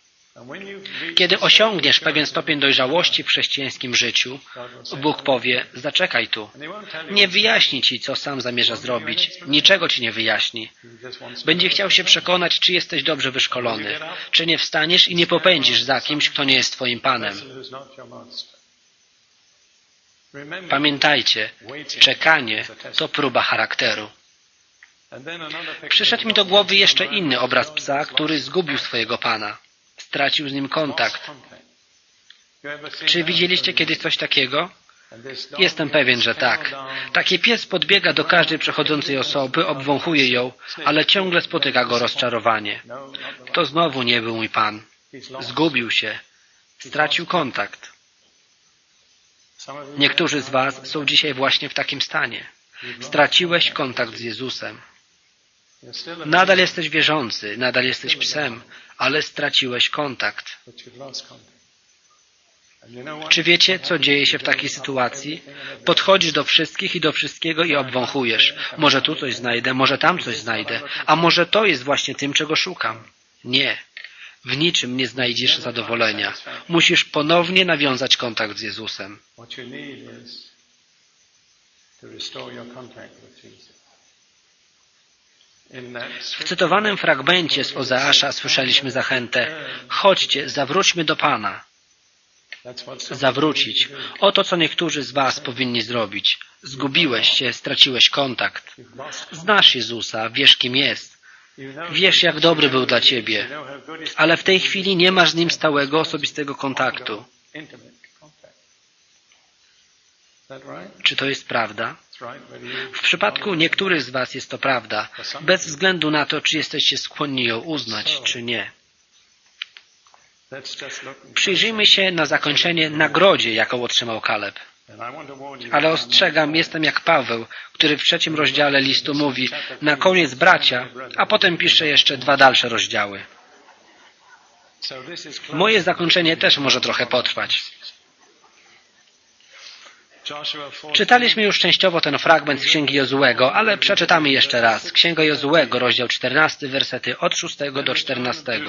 Kiedy osiągniesz pewien stopień dojrzałości w chrześcijańskim życiu, Bóg powie, zaczekaj tu. Nie wyjaśni ci, co sam zamierza zrobić. Niczego ci nie wyjaśni. Będzie chciał się przekonać, czy jesteś dobrze wyszkolony, czy nie wstaniesz i nie popędzisz za kimś, kto nie jest twoim panem. Pamiętajcie, czekanie to próba charakteru. Przyszedł mi do głowy jeszcze inny obraz psa, który zgubił swojego pana. Stracił z nim kontakt. Czy widzieliście kiedyś coś takiego? Jestem pewien, że tak. Taki pies podbiega do każdej przechodzącej osoby, obwąchuje ją, ale ciągle spotyka go rozczarowanie. To znowu nie był mój pan. Zgubił się. Stracił kontakt. Niektórzy z Was są dzisiaj właśnie w takim stanie. Straciłeś kontakt z Jezusem. Nadal jesteś wierzący, nadal jesteś psem, ale straciłeś kontakt. Czy wiecie, co dzieje się w takiej sytuacji? Podchodzisz do wszystkich i do wszystkiego i obwąchujesz. Może tu coś znajdę, może tam coś znajdę, a może to jest właśnie tym, czego szukam. Nie. W niczym nie znajdziesz zadowolenia. Musisz ponownie nawiązać kontakt z Jezusem. W cytowanym fragmencie z Ozeasza słyszeliśmy zachętę Chodźcie, zawróćmy do Pana. Zawrócić. Oto, co niektórzy z Was powinni zrobić. Zgubiłeś się, straciłeś kontakt. Znasz Jezusa, wiesz kim jest. Wiesz, jak dobry był dla Ciebie. Ale w tej chwili nie masz z Nim stałego, osobistego kontaktu. Czy to jest prawda? W przypadku niektórych z Was jest to prawda, bez względu na to, czy jesteście skłonni ją uznać, czy nie. Przyjrzyjmy się na zakończenie nagrodzie, jaką otrzymał Kaleb. Ale ostrzegam, jestem jak Paweł, który w trzecim rozdziale listu mówi na koniec bracia, a potem pisze jeszcze dwa dalsze rozdziały. Moje zakończenie też może trochę potrwać. Joshua 4 Czytaliśmy już częściowo ten fragment z Księgi Jozułego, ale przeczytamy jeszcze raz. Księga Jozułego, rozdział 14, wersety od 6 do 14.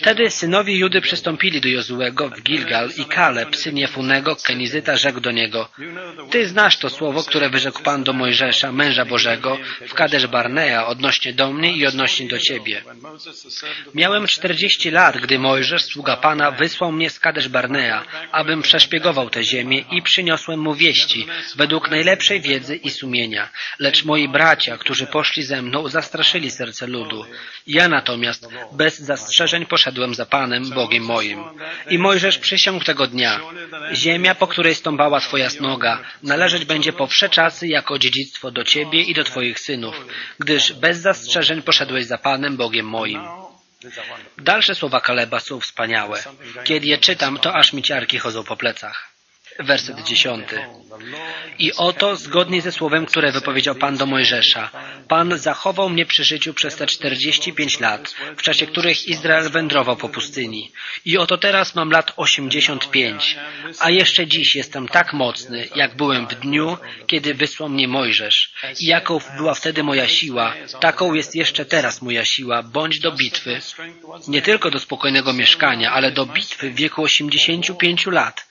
Wtedy synowie Judy przystąpili do Jozułego w Gilgal i Kaleb, syn Jefunego, Kenizyta, rzekł do niego Ty znasz to słowo, które wyrzekł Pan do Mojżesza, męża Bożego, w Kadesz Barnea, odnośnie do mnie i odnośnie do Ciebie. Miałem czterdzieści lat, gdy Mojżesz, sługa Pana, wysłał mnie z Kadesz Barnea, abym przeszpiegował tę ziemię i przyniosłem mu wieści, według najlepszej wiedzy i sumienia. Lecz moi bracia, którzy poszli ze mną, zastraszyli serce ludu. Ja natomiast bez zastrzeżeń poszedłem za Panem, Bogiem moim. I Mojżesz przysiągł tego dnia. Ziemia, po której stąpała Twoja noga, należeć będzie po wsze czasy jako dziedzictwo do Ciebie i do Twoich synów, gdyż bez zastrzeżeń poszedłeś za Panem, Bogiem moim. Dalsze słowa Kaleba są wspaniałe. Kiedy je czytam, to aż mi ciarki chodzą po plecach. Werset dziesiąty. I oto, zgodnie ze słowem, które wypowiedział Pan do Mojżesza, Pan zachował mnie przy życiu przez te 45 lat, w czasie których Izrael wędrował po pustyni. I oto teraz mam lat 85, a jeszcze dziś jestem tak mocny, jak byłem w dniu, kiedy wysłał mnie Mojżesz. I jaką była wtedy moja siła, taką jest jeszcze teraz moja siła, bądź do bitwy, nie tylko do spokojnego mieszkania, ale do bitwy w wieku 85 lat,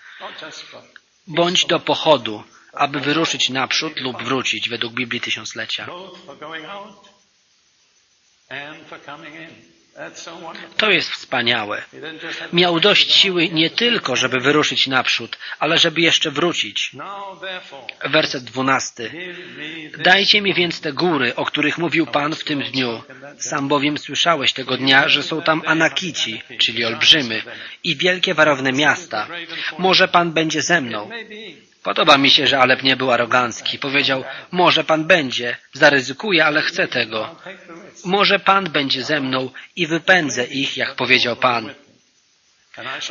bądź do pochodu, aby wyruszyć naprzód lub wrócić według Biblii Tysiąclecia. To jest wspaniałe. Miał dość siły nie tylko, żeby wyruszyć naprzód, ale żeby jeszcze wrócić. Werset dwunasty. Dajcie mi więc te góry, o których mówił Pan w tym dniu. Sam bowiem słyszałeś tego dnia, że są tam Anakici, czyli olbrzymy, i wielkie warowne miasta. Może Pan będzie ze mną. Podoba mi się, że Alep nie był arogancki. Powiedział, może Pan będzie, zaryzykuję, ale chcę tego. Może Pan będzie ze mną i wypędzę ich, jak powiedział Pan.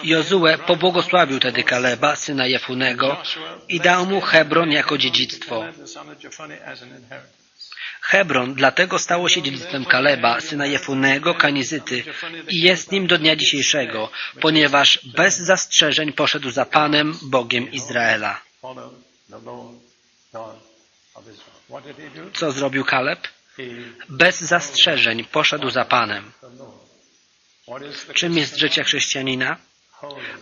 Jozue pobłogosławił tedy Kaleba, syna Jefunego i dał mu Hebron jako dziedzictwo. Hebron dlatego stało się dziedzictwem Kaleba, syna Jefunego, Kanizyty i jest nim do dnia dzisiejszego, ponieważ bez zastrzeżeń poszedł za Panem, Bogiem Izraela. Co zrobił Kaleb? Bez zastrzeżeń poszedł za Panem. Czym jest życie chrześcijanina?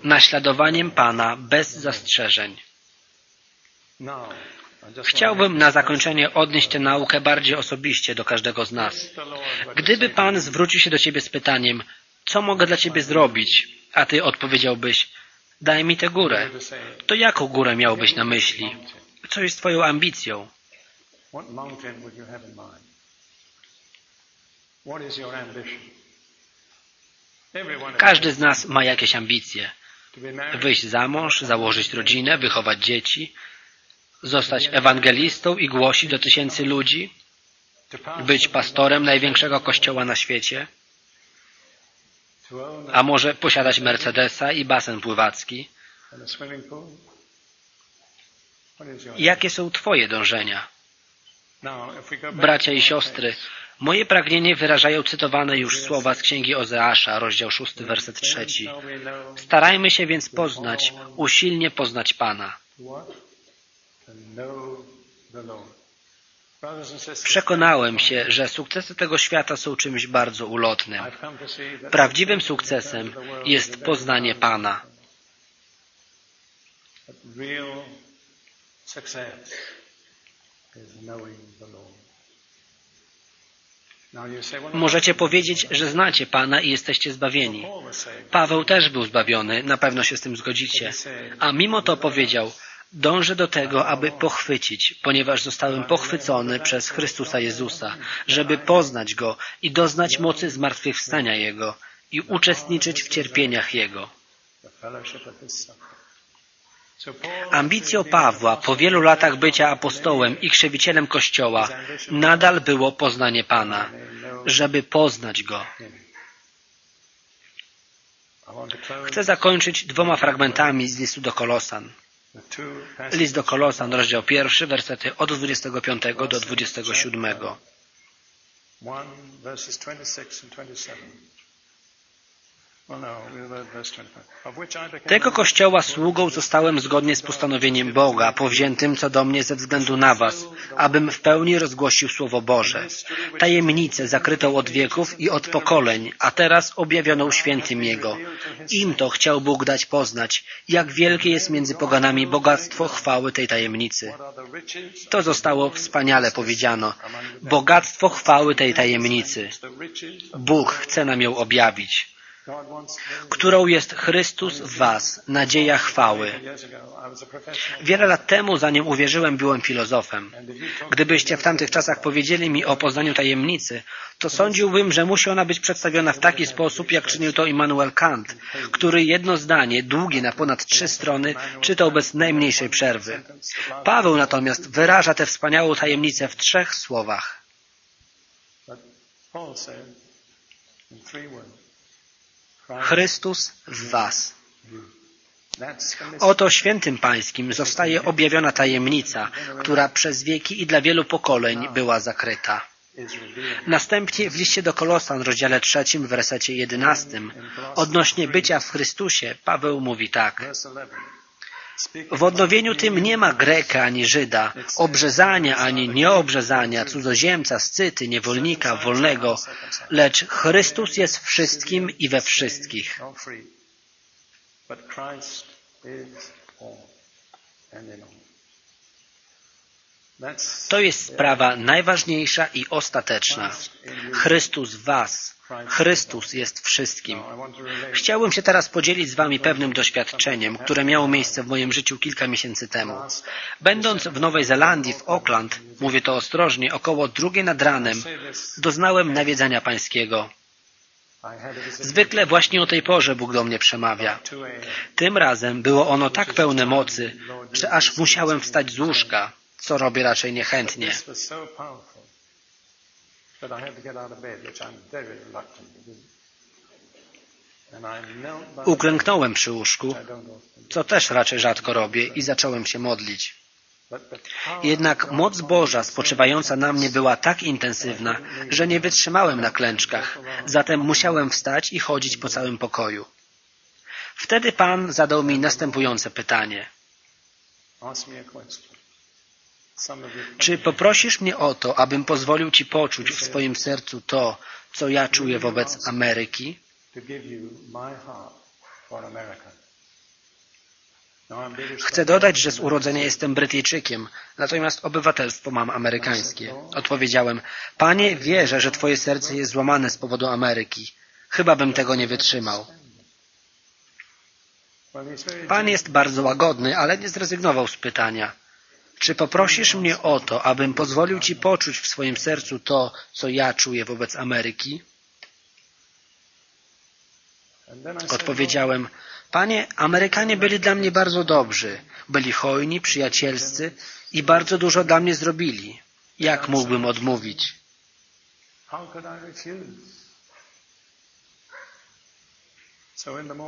Naśladowaniem Pana bez zastrzeżeń. Chciałbym na zakończenie odnieść tę naukę bardziej osobiście do każdego z nas. Gdyby Pan zwrócił się do Ciebie z pytaniem, co mogę dla Ciebie zrobić, a Ty odpowiedziałbyś, daj mi tę górę, to jaką górę miałbyś na myśli? Co jest Twoją ambicją? Każdy z nas ma jakieś ambicje. Wyjść za mąż, założyć rodzinę, wychować dzieci, zostać ewangelistą i głosić do tysięcy ludzi, być pastorem największego kościoła na świecie, a może posiadać Mercedesa i basen pływacki. Jakie są Twoje dążenia? Bracia i siostry, moje pragnienie wyrażają cytowane już słowa z Księgi Ozeasza, rozdział 6, werset 3. now we know Starajmy się więc poznać, usilnie poznać Pana. Przekonałem się, że sukcesy tego świata są czymś bardzo ulotnym. Prawdziwym sukcesem jest poznanie Pana. Możecie powiedzieć, że znacie Pana i jesteście zbawieni. Paweł też był zbawiony, na pewno się z tym zgodzicie. A mimo to powiedział, dążę do tego, aby pochwycić, ponieważ zostałem pochwycony przez Chrystusa Jezusa, żeby poznać Go i doznać mocy zmartwychwstania Jego i uczestniczyć w cierpieniach Jego. Ambicją Pawła po wielu latach bycia apostołem i krzewicielem Kościoła nadal było poznanie Pana, żeby poznać Go. Chcę zakończyć dwoma fragmentami z listu do Kolosan. List do Kolosan, rozdział pierwszy, wersety od 25 do 27. Tego kościoła sługą zostałem zgodnie z postanowieniem Boga, powziętym co do mnie ze względu na was, abym w pełni rozgłosił Słowo Boże. Tajemnicę zakrytą od wieków i od pokoleń, a teraz objawioną świętym Jego. Im to chciał Bóg dać poznać, jak wielkie jest między poganami bogactwo chwały tej tajemnicy. To zostało wspaniale powiedziano. Bogactwo chwały tej tajemnicy. Bóg chce nam ją objawić. Którą jest Chrystus w Was, nadzieja chwały. Wiele lat temu, zanim uwierzyłem, byłem filozofem. Gdybyście w tamtych czasach powiedzieli mi o poznaniu tajemnicy, to sądziłbym, że musi ona być przedstawiona w taki sposób, jak czynił to Immanuel Kant, który jedno zdanie, długie na ponad trzy strony, czytał bez najmniejszej przerwy. Paweł natomiast wyraża tę wspaniałą tajemnicę w trzech słowach. but Paul said in three words Chrystus w Was. Oto świętym pańskim zostaje objawiona tajemnica, która przez wieki i dla wielu pokoleń była zakryta. Następnie w liście do Kolosan, rozdziale trzecim, wersecie jedenastym, odnośnie bycia w Chrystusie, Paweł mówi tak. Verse 11 W odnowieniu tym nie ma Greka ani Żyda, obrzezania ani nieobrzezania, cudzoziemca, scyty, niewolnika, wolnego, lecz Chrystus jest wszystkim i we wszystkich. but Christ is all and in all To jest sprawa najważniejsza i ostateczna. Chrystus w Was. Chrystus jest wszystkim. Relate Chciałbym się teraz podzielić z Wami pewnym doświadczeniem, które miało miejsce w moim życiu kilka miesięcy temu. Będąc w Nowej Zelandii, w Auckland, mówię to ostrożnie, około drugiej nad ranem, doznałem nawiedzenia pańskiego. Zwykle właśnie o tej porze Bóg do mnie przemawia. 2 a.m. Tym razem było ono tak pełne mocy, że aż musiałem wstać z łóżka, co robię raczej niechętnie. Uklęknąłem przy łóżku, co też raczej rzadko robię, i zacząłem się modlić. Jednak moc Boża spoczywająca na mnie była tak intensywna, że nie wytrzymałem na klęczkach, zatem musiałem wstać i chodzić po całym pokoju. Wtedy Pan zadał mi następujące pytanie. asked me a question. Some of you Czy poprosisz mnie o to, abym pozwolił Ci poczuć w swoim sercu to, co ja czuję wobec Ameryki? British, Chcę dodać, że z urodzenia jestem Brytyjczykiem, natomiast obywatelstwo mam amerykańskie. Odpowiedziałem, Panie, wierzę, że Twoje serce jest złamane z powodu Ameryki. Chyba bym tego nie wytrzymał. Pan jest bardzo łagodny, ale nie zrezygnował z pytania. Czy poprosisz mnie o to, abym pozwolił Ci poczuć w swoim sercu to, co ja czuję wobec Ameryki? Odpowiedziałem, Panie, Amerykanie byli dla mnie bardzo dobrzy. Byli hojni, przyjacielscy i bardzo dużo dla mnie zrobili. Jak mógłbym odmówić?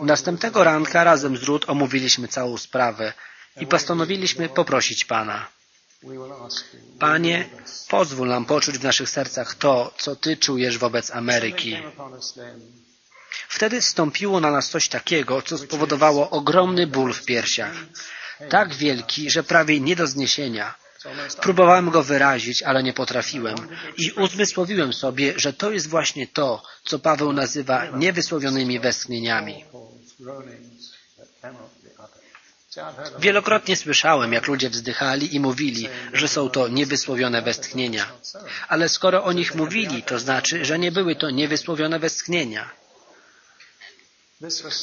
Następnego ranka razem z Ruth omówiliśmy całą sprawę i postanowiliśmy poprosić Pana. Panie, pozwól nam poczuć w naszych sercach to, co Ty czujesz wobec Ameryki. Wtedy stąpiło na nas coś takiego, co spowodowało ogromny ból w piersiach. Tak wielki, że prawie nie do zniesienia. Próbowałem go wyrazić, ale nie potrafiłem. I uzmysłowiłem sobie, że to jest właśnie to, co Paweł nazywa niewysłowionymi westchnieniami. Wielokrotnie słyszałem, jak ludzie wzdychali i mówili, że są to niewysłowione westchnienia. Ale skoro o nich mówili, to znaczy, że nie były to niewysłowione westchnienia.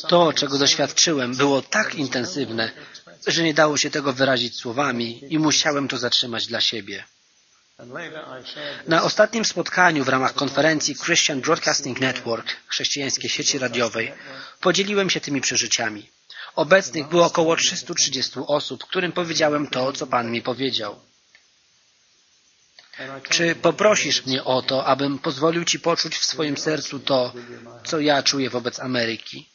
To, czego doświadczyłem, było tak intensywne, że nie dało się tego wyrazić słowami i musiałem to zatrzymać dla siebie. Na ostatnim spotkaniu w ramach konferencji Christian Broadcasting Network, chrześcijańskiej sieci radiowej, podzieliłem się tymi przeżyciami. Obecnych było około 330 osób, którym powiedziałem to, co Pan mi powiedział. Czy poprosisz mnie o to, abym pozwolił Ci poczuć w swoim sercu to, co ja czuję wobec Ameryki?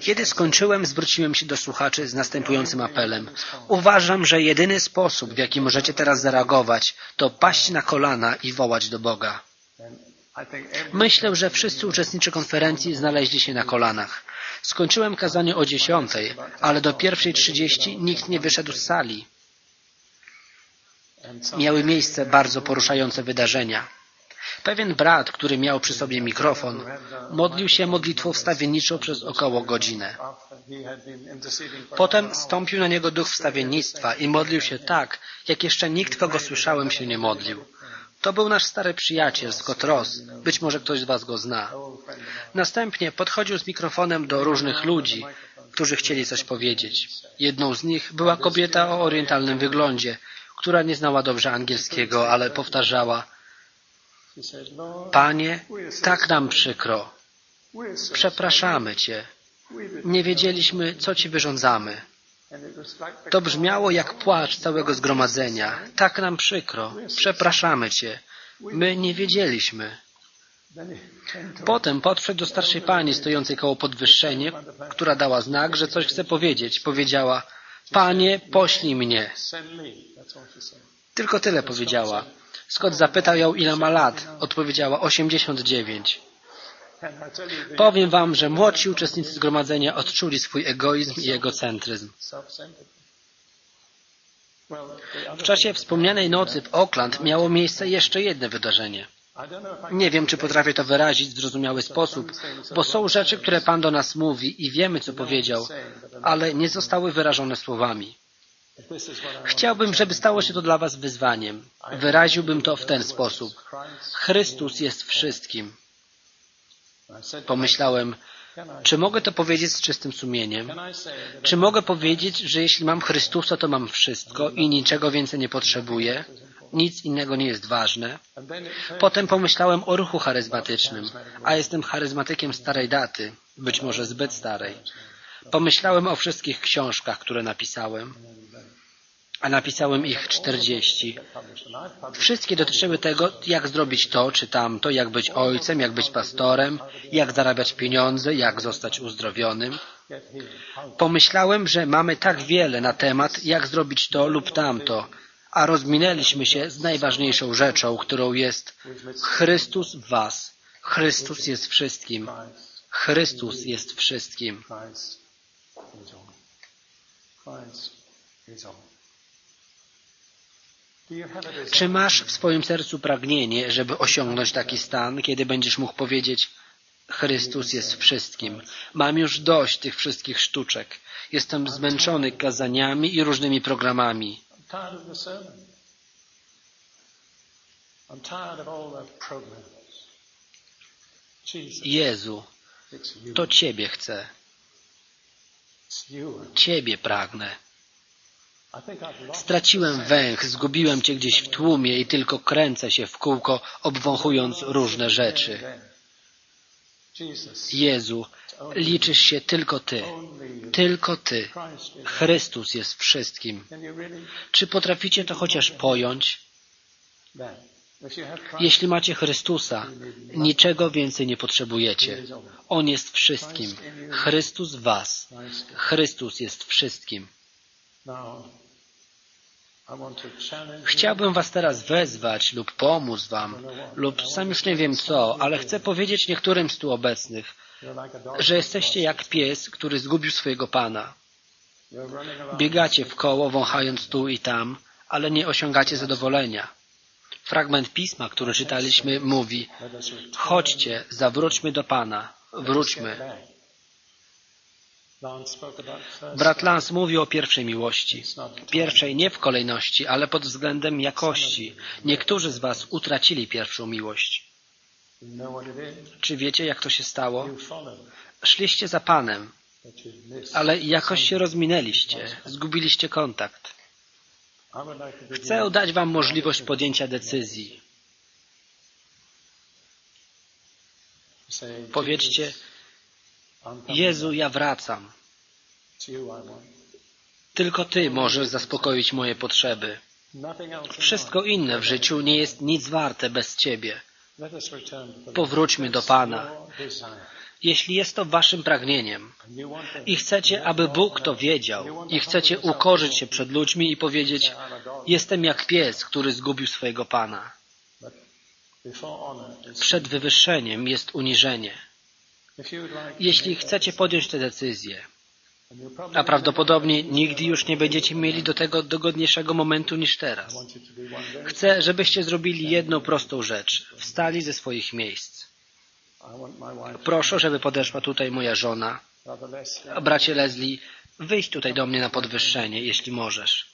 Kiedy skończyłem, zwróciłem się do słuchaczy z następującym apelem. Uważam, że jedyny sposób, w jaki możecie teraz zareagować, to paść na kolana i wołać do Boga. Myślę, że wszyscy uczestnicy konferencji znaleźli się na kolanach. Skończyłem kazanie o dziesiątej, ale do pierwszej trzydzieści nikt nie wyszedł z sali. Miały miejsce bardzo poruszające wydarzenia. Pewien brat, który miał przy sobie mikrofon, modlił się modlitwą wstawienniczą przez około godzinę. Potem stąpił na niego duch wstawiennictwa i modlił się tak, jak jeszcze nikt, kogo słyszałem, się nie modlił. To był nasz stary przyjaciel, Scott Ross. Być może ktoś z Was go zna. Następnie podchodził z mikrofonem do różnych ludzi, którzy chcieli coś powiedzieć. Jedną z nich była kobieta o orientalnym wyglądzie, która nie znała dobrze angielskiego, ale powtarzała Panie, tak nam przykro. Przepraszamy Cię. Nie wiedzieliśmy, co Ci wyrządzamy. To brzmiało jak płacz całego zgromadzenia. Tak nam przykro. Przepraszamy Cię. My nie wiedzieliśmy. Potem podszedł do starszej pani stojącej koło podwyższenie, która dała znak, że coś chce powiedzieć. Powiedziała, Panie, poślij mnie. Tylko tyle powiedziała. Scott zapytał ją, ile ma lat. Odpowiedziała 89. Powiem wam, że młodsi uczestnicy zgromadzenia odczuli swój egoizm i egocentryzm. W czasie wspomnianej nocy w Oakland miało miejsce jeszcze jedno wydarzenie. Nie wiem, czy potrafię to wyrazić w zrozumiały sposób, bo są rzeczy, które Pan do nas mówi i wiemy, co powiedział, ale nie zostały wyrażone słowami. Chciałbym, żeby stało się to dla Was wyzwaniem. Wyraziłbym to w ten sposób. Chrystus jest wszystkim. Pomyślałem, czy mogę to powiedzieć z czystym sumieniem? Czy mogę powiedzieć, że jeśli mam Chrystusa, to mam wszystko i niczego więcej nie potrzebuję? Nic innego nie jest ważne. Potem pomyślałem o ruchu charyzmatycznym, a jestem charyzmatykiem starej daty, być może zbyt starej. Pomyślałem o wszystkich książkach, które napisałem, a napisałem ich 40. published, and I've published Wszystkie dotyczyły tego, jak zrobić to czy tamto, jak być ojcem, jak być pastorem, jak zarabiać pieniądze, jak zostać uzdrowionym. Pomyślałem, że mamy tak wiele na temat, jak zrobić to lub tamto, a rozminęliśmy się z najważniejszą rzeczą, którą jest Chrystus w Was. Chrystus jest wszystkim. Chrystus jest wszystkim. Christ is all. Czy masz w swoim sercu pragnienie, żeby osiągnąć taki stan, kiedy będziesz mógł powiedzieć Chrystus jest wszystkim. Mam już dość tych wszystkich sztuczek. Jestem zmęczony kazaniami i różnymi programami. Jezu, to Ciebie chcę. Ciebie pragnę. Straciłem węch, zgubiłem Cię gdzieś w tłumie i tylko kręcę się w kółko, obwąchując różne rzeczy. Jezu, liczysz się tylko Ty. Tylko Ty. Chrystus jest wszystkim. Czy potraficie to chociaż pojąć? Jeśli macie Chrystusa, niczego więcej nie potrzebujecie. On jest wszystkim. Chrystus Was. Chrystus jest wszystkim. Chciałbym Was teraz wezwać lub pomóc Wam, lub sam już nie wiem co, ale chcę powiedzieć niektórym z tu obecnych, że jesteście jak pies, który zgubił swojego Pana. Biegacie w koło, wąchając tu i tam, ale nie osiągacie zadowolenia. Fragment pisma, który czytaliśmy, mówi: Chodźcie, zawróćmy do Pana, wróćmy. Brat Lance mówił o pierwszej miłości. Pierwszej nie w kolejności, ale pod względem jakości. Niektórzy z Was utracili pierwszą miłość. Czy wiecie, jak to się stało? Szliście za Panem, ale jakoś się rozminęliście, zgubiliście kontakt. Chcę dać Wam możliwość podjęcia decyzji. Powiedzcie, Jezu, ja wracam. Tylko Ty możesz zaspokoić moje potrzeby. Wszystko inne w życiu nie jest nic warte bez Ciebie. Powróćmy do Pana. Jeśli jest to Waszym pragnieniem i chcecie, aby Bóg to wiedział i chcecie ukorzyć się przed ludźmi i powiedzieć jestem jak pies, który zgubił swojego Pana. Przed wywyższeniem jest uniżenie. Jeśli chcecie podjąć tę decyzję, a prawdopodobnie nigdy już nie będziecie mieli do tego dogodniejszego momentu niż teraz. Chcę, żebyście zrobili jedną prostą rzecz. Wstali ze swoich miejsc. Proszę, żeby podeszła tutaj moja żona. Bracie Leslie, wyjdź tutaj do mnie na podwyższenie, jeśli możesz.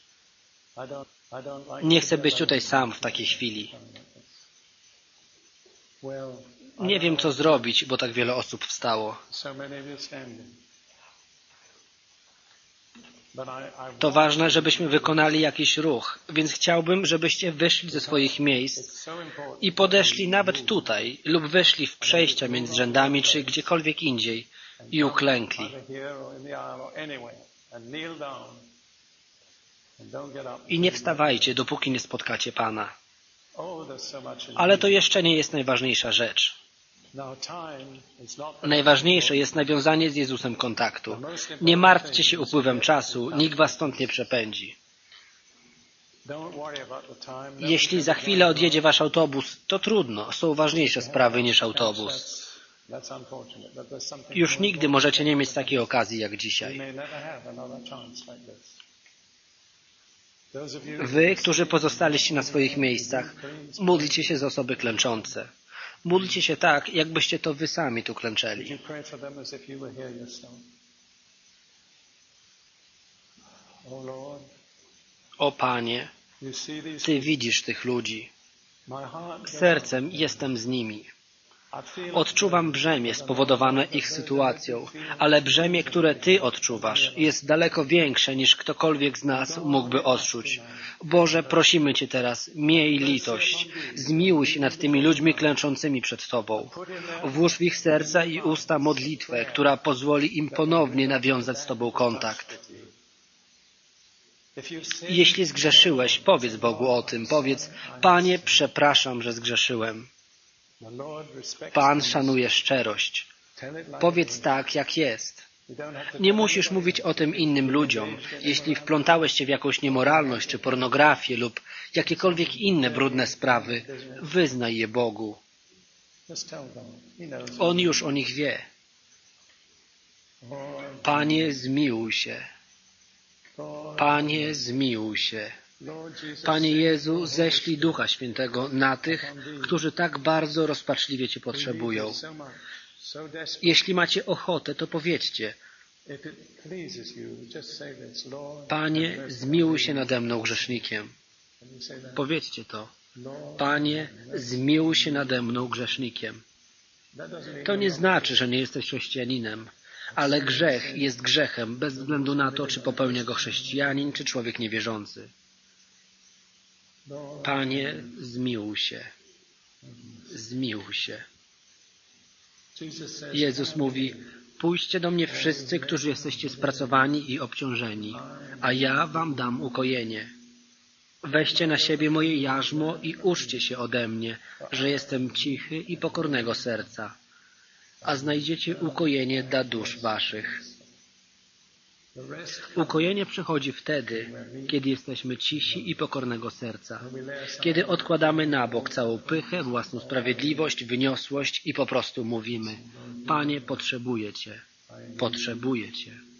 Nie chcę być tutaj sam w takiej chwili. Nie wiem, co zrobić, bo tak wiele osób wstało. To ważne, żebyśmy wykonali jakiś ruch, więc chciałbym, żebyście wyszli ze swoich miejsc i podeszli nawet tutaj lub weszli w przejścia między rzędami czy gdziekolwiek indziej i uklękli. I nie wstawajcie, dopóki nie spotkacie Pana. Oh, Ale to jeszcze nie jest najważniejsza rzecz. Najważniejsze jest nawiązanie z Jezusem kontaktu. Nie martwcie się upływem czasu, nikt was stąd nie przepędzi. Jeśli za chwilę odjedzie wasz autobus, to trudno, są ważniejsze sprawy niż autobus. Już nigdy możecie nie mieć takiej okazji jak dzisiaj. Wy, którzy pozostaliście na swoich miejscach, módlcie się za osoby klęczące. Módlcie się tak, jakbyście to wy sami tu klęczeli. O Panie, Ty widzisz tych ludzi. Sercem jestem z nimi. Odczuwam brzemię spowodowane ich sytuacją, ale brzemię, które Ty odczuwasz, jest daleko większe niż ktokolwiek z nas mógłby odczuć. Boże, prosimy Cię teraz, miej litość, zmiłuj się nad tymi ludźmi klęczącymi przed Tobą. Włóż w ich serca i usta modlitwę, która pozwoli im ponownie nawiązać z Tobą kontakt. Jeśli zgrzeszyłeś, powiedz Bogu o tym. Powiedz, Panie, przepraszam, że zgrzeszyłem. Pan szanuje szczerość. Powiedz tak, jak jest. Nie musisz mówić o tym innym ludziom. Jeśli wplątałeś się w jakąś niemoralność czy pornografię lub jakiekolwiek inne brudne sprawy, wyznaj je Bogu. On już o nich wie. Panie, zmiłuj się. Panie, zmiłuj się. Panie Jezu, ześlij Ducha Świętego na tych, którzy tak bardzo rozpaczliwie Cię potrzebują. Jeśli macie ochotę, to powiedzcie, Panie, zmiłuj się nade mną grzesznikiem. Powiedzcie to. Panie, zmiłuj się nade mną grzesznikiem. To nie znaczy, że nie jesteś chrześcijaninem, ale grzech jest grzechem bez względu na to, czy popełnia go chrześcijanin, czy człowiek niewierzący. Panie, zmiłuj się. Zmiłuj się. Jezus mówi, pójdźcie do mnie wszyscy, którzy jesteście spracowani i obciążeni, a ja wam dam ukojenie. Weźcie na siebie moje jarzmo i uczcie się ode mnie, że jestem cichy i pokornego serca, a znajdziecie ukojenie dla dusz waszych. Ukojenie przychodzi wtedy, kiedy jesteśmy cisi i pokornego serca, kiedy odkładamy na bok całą pychę, własną sprawiedliwość, wyniosłość i po prostu mówimy Panie, potrzebuję Cię, potrzebuję Cię.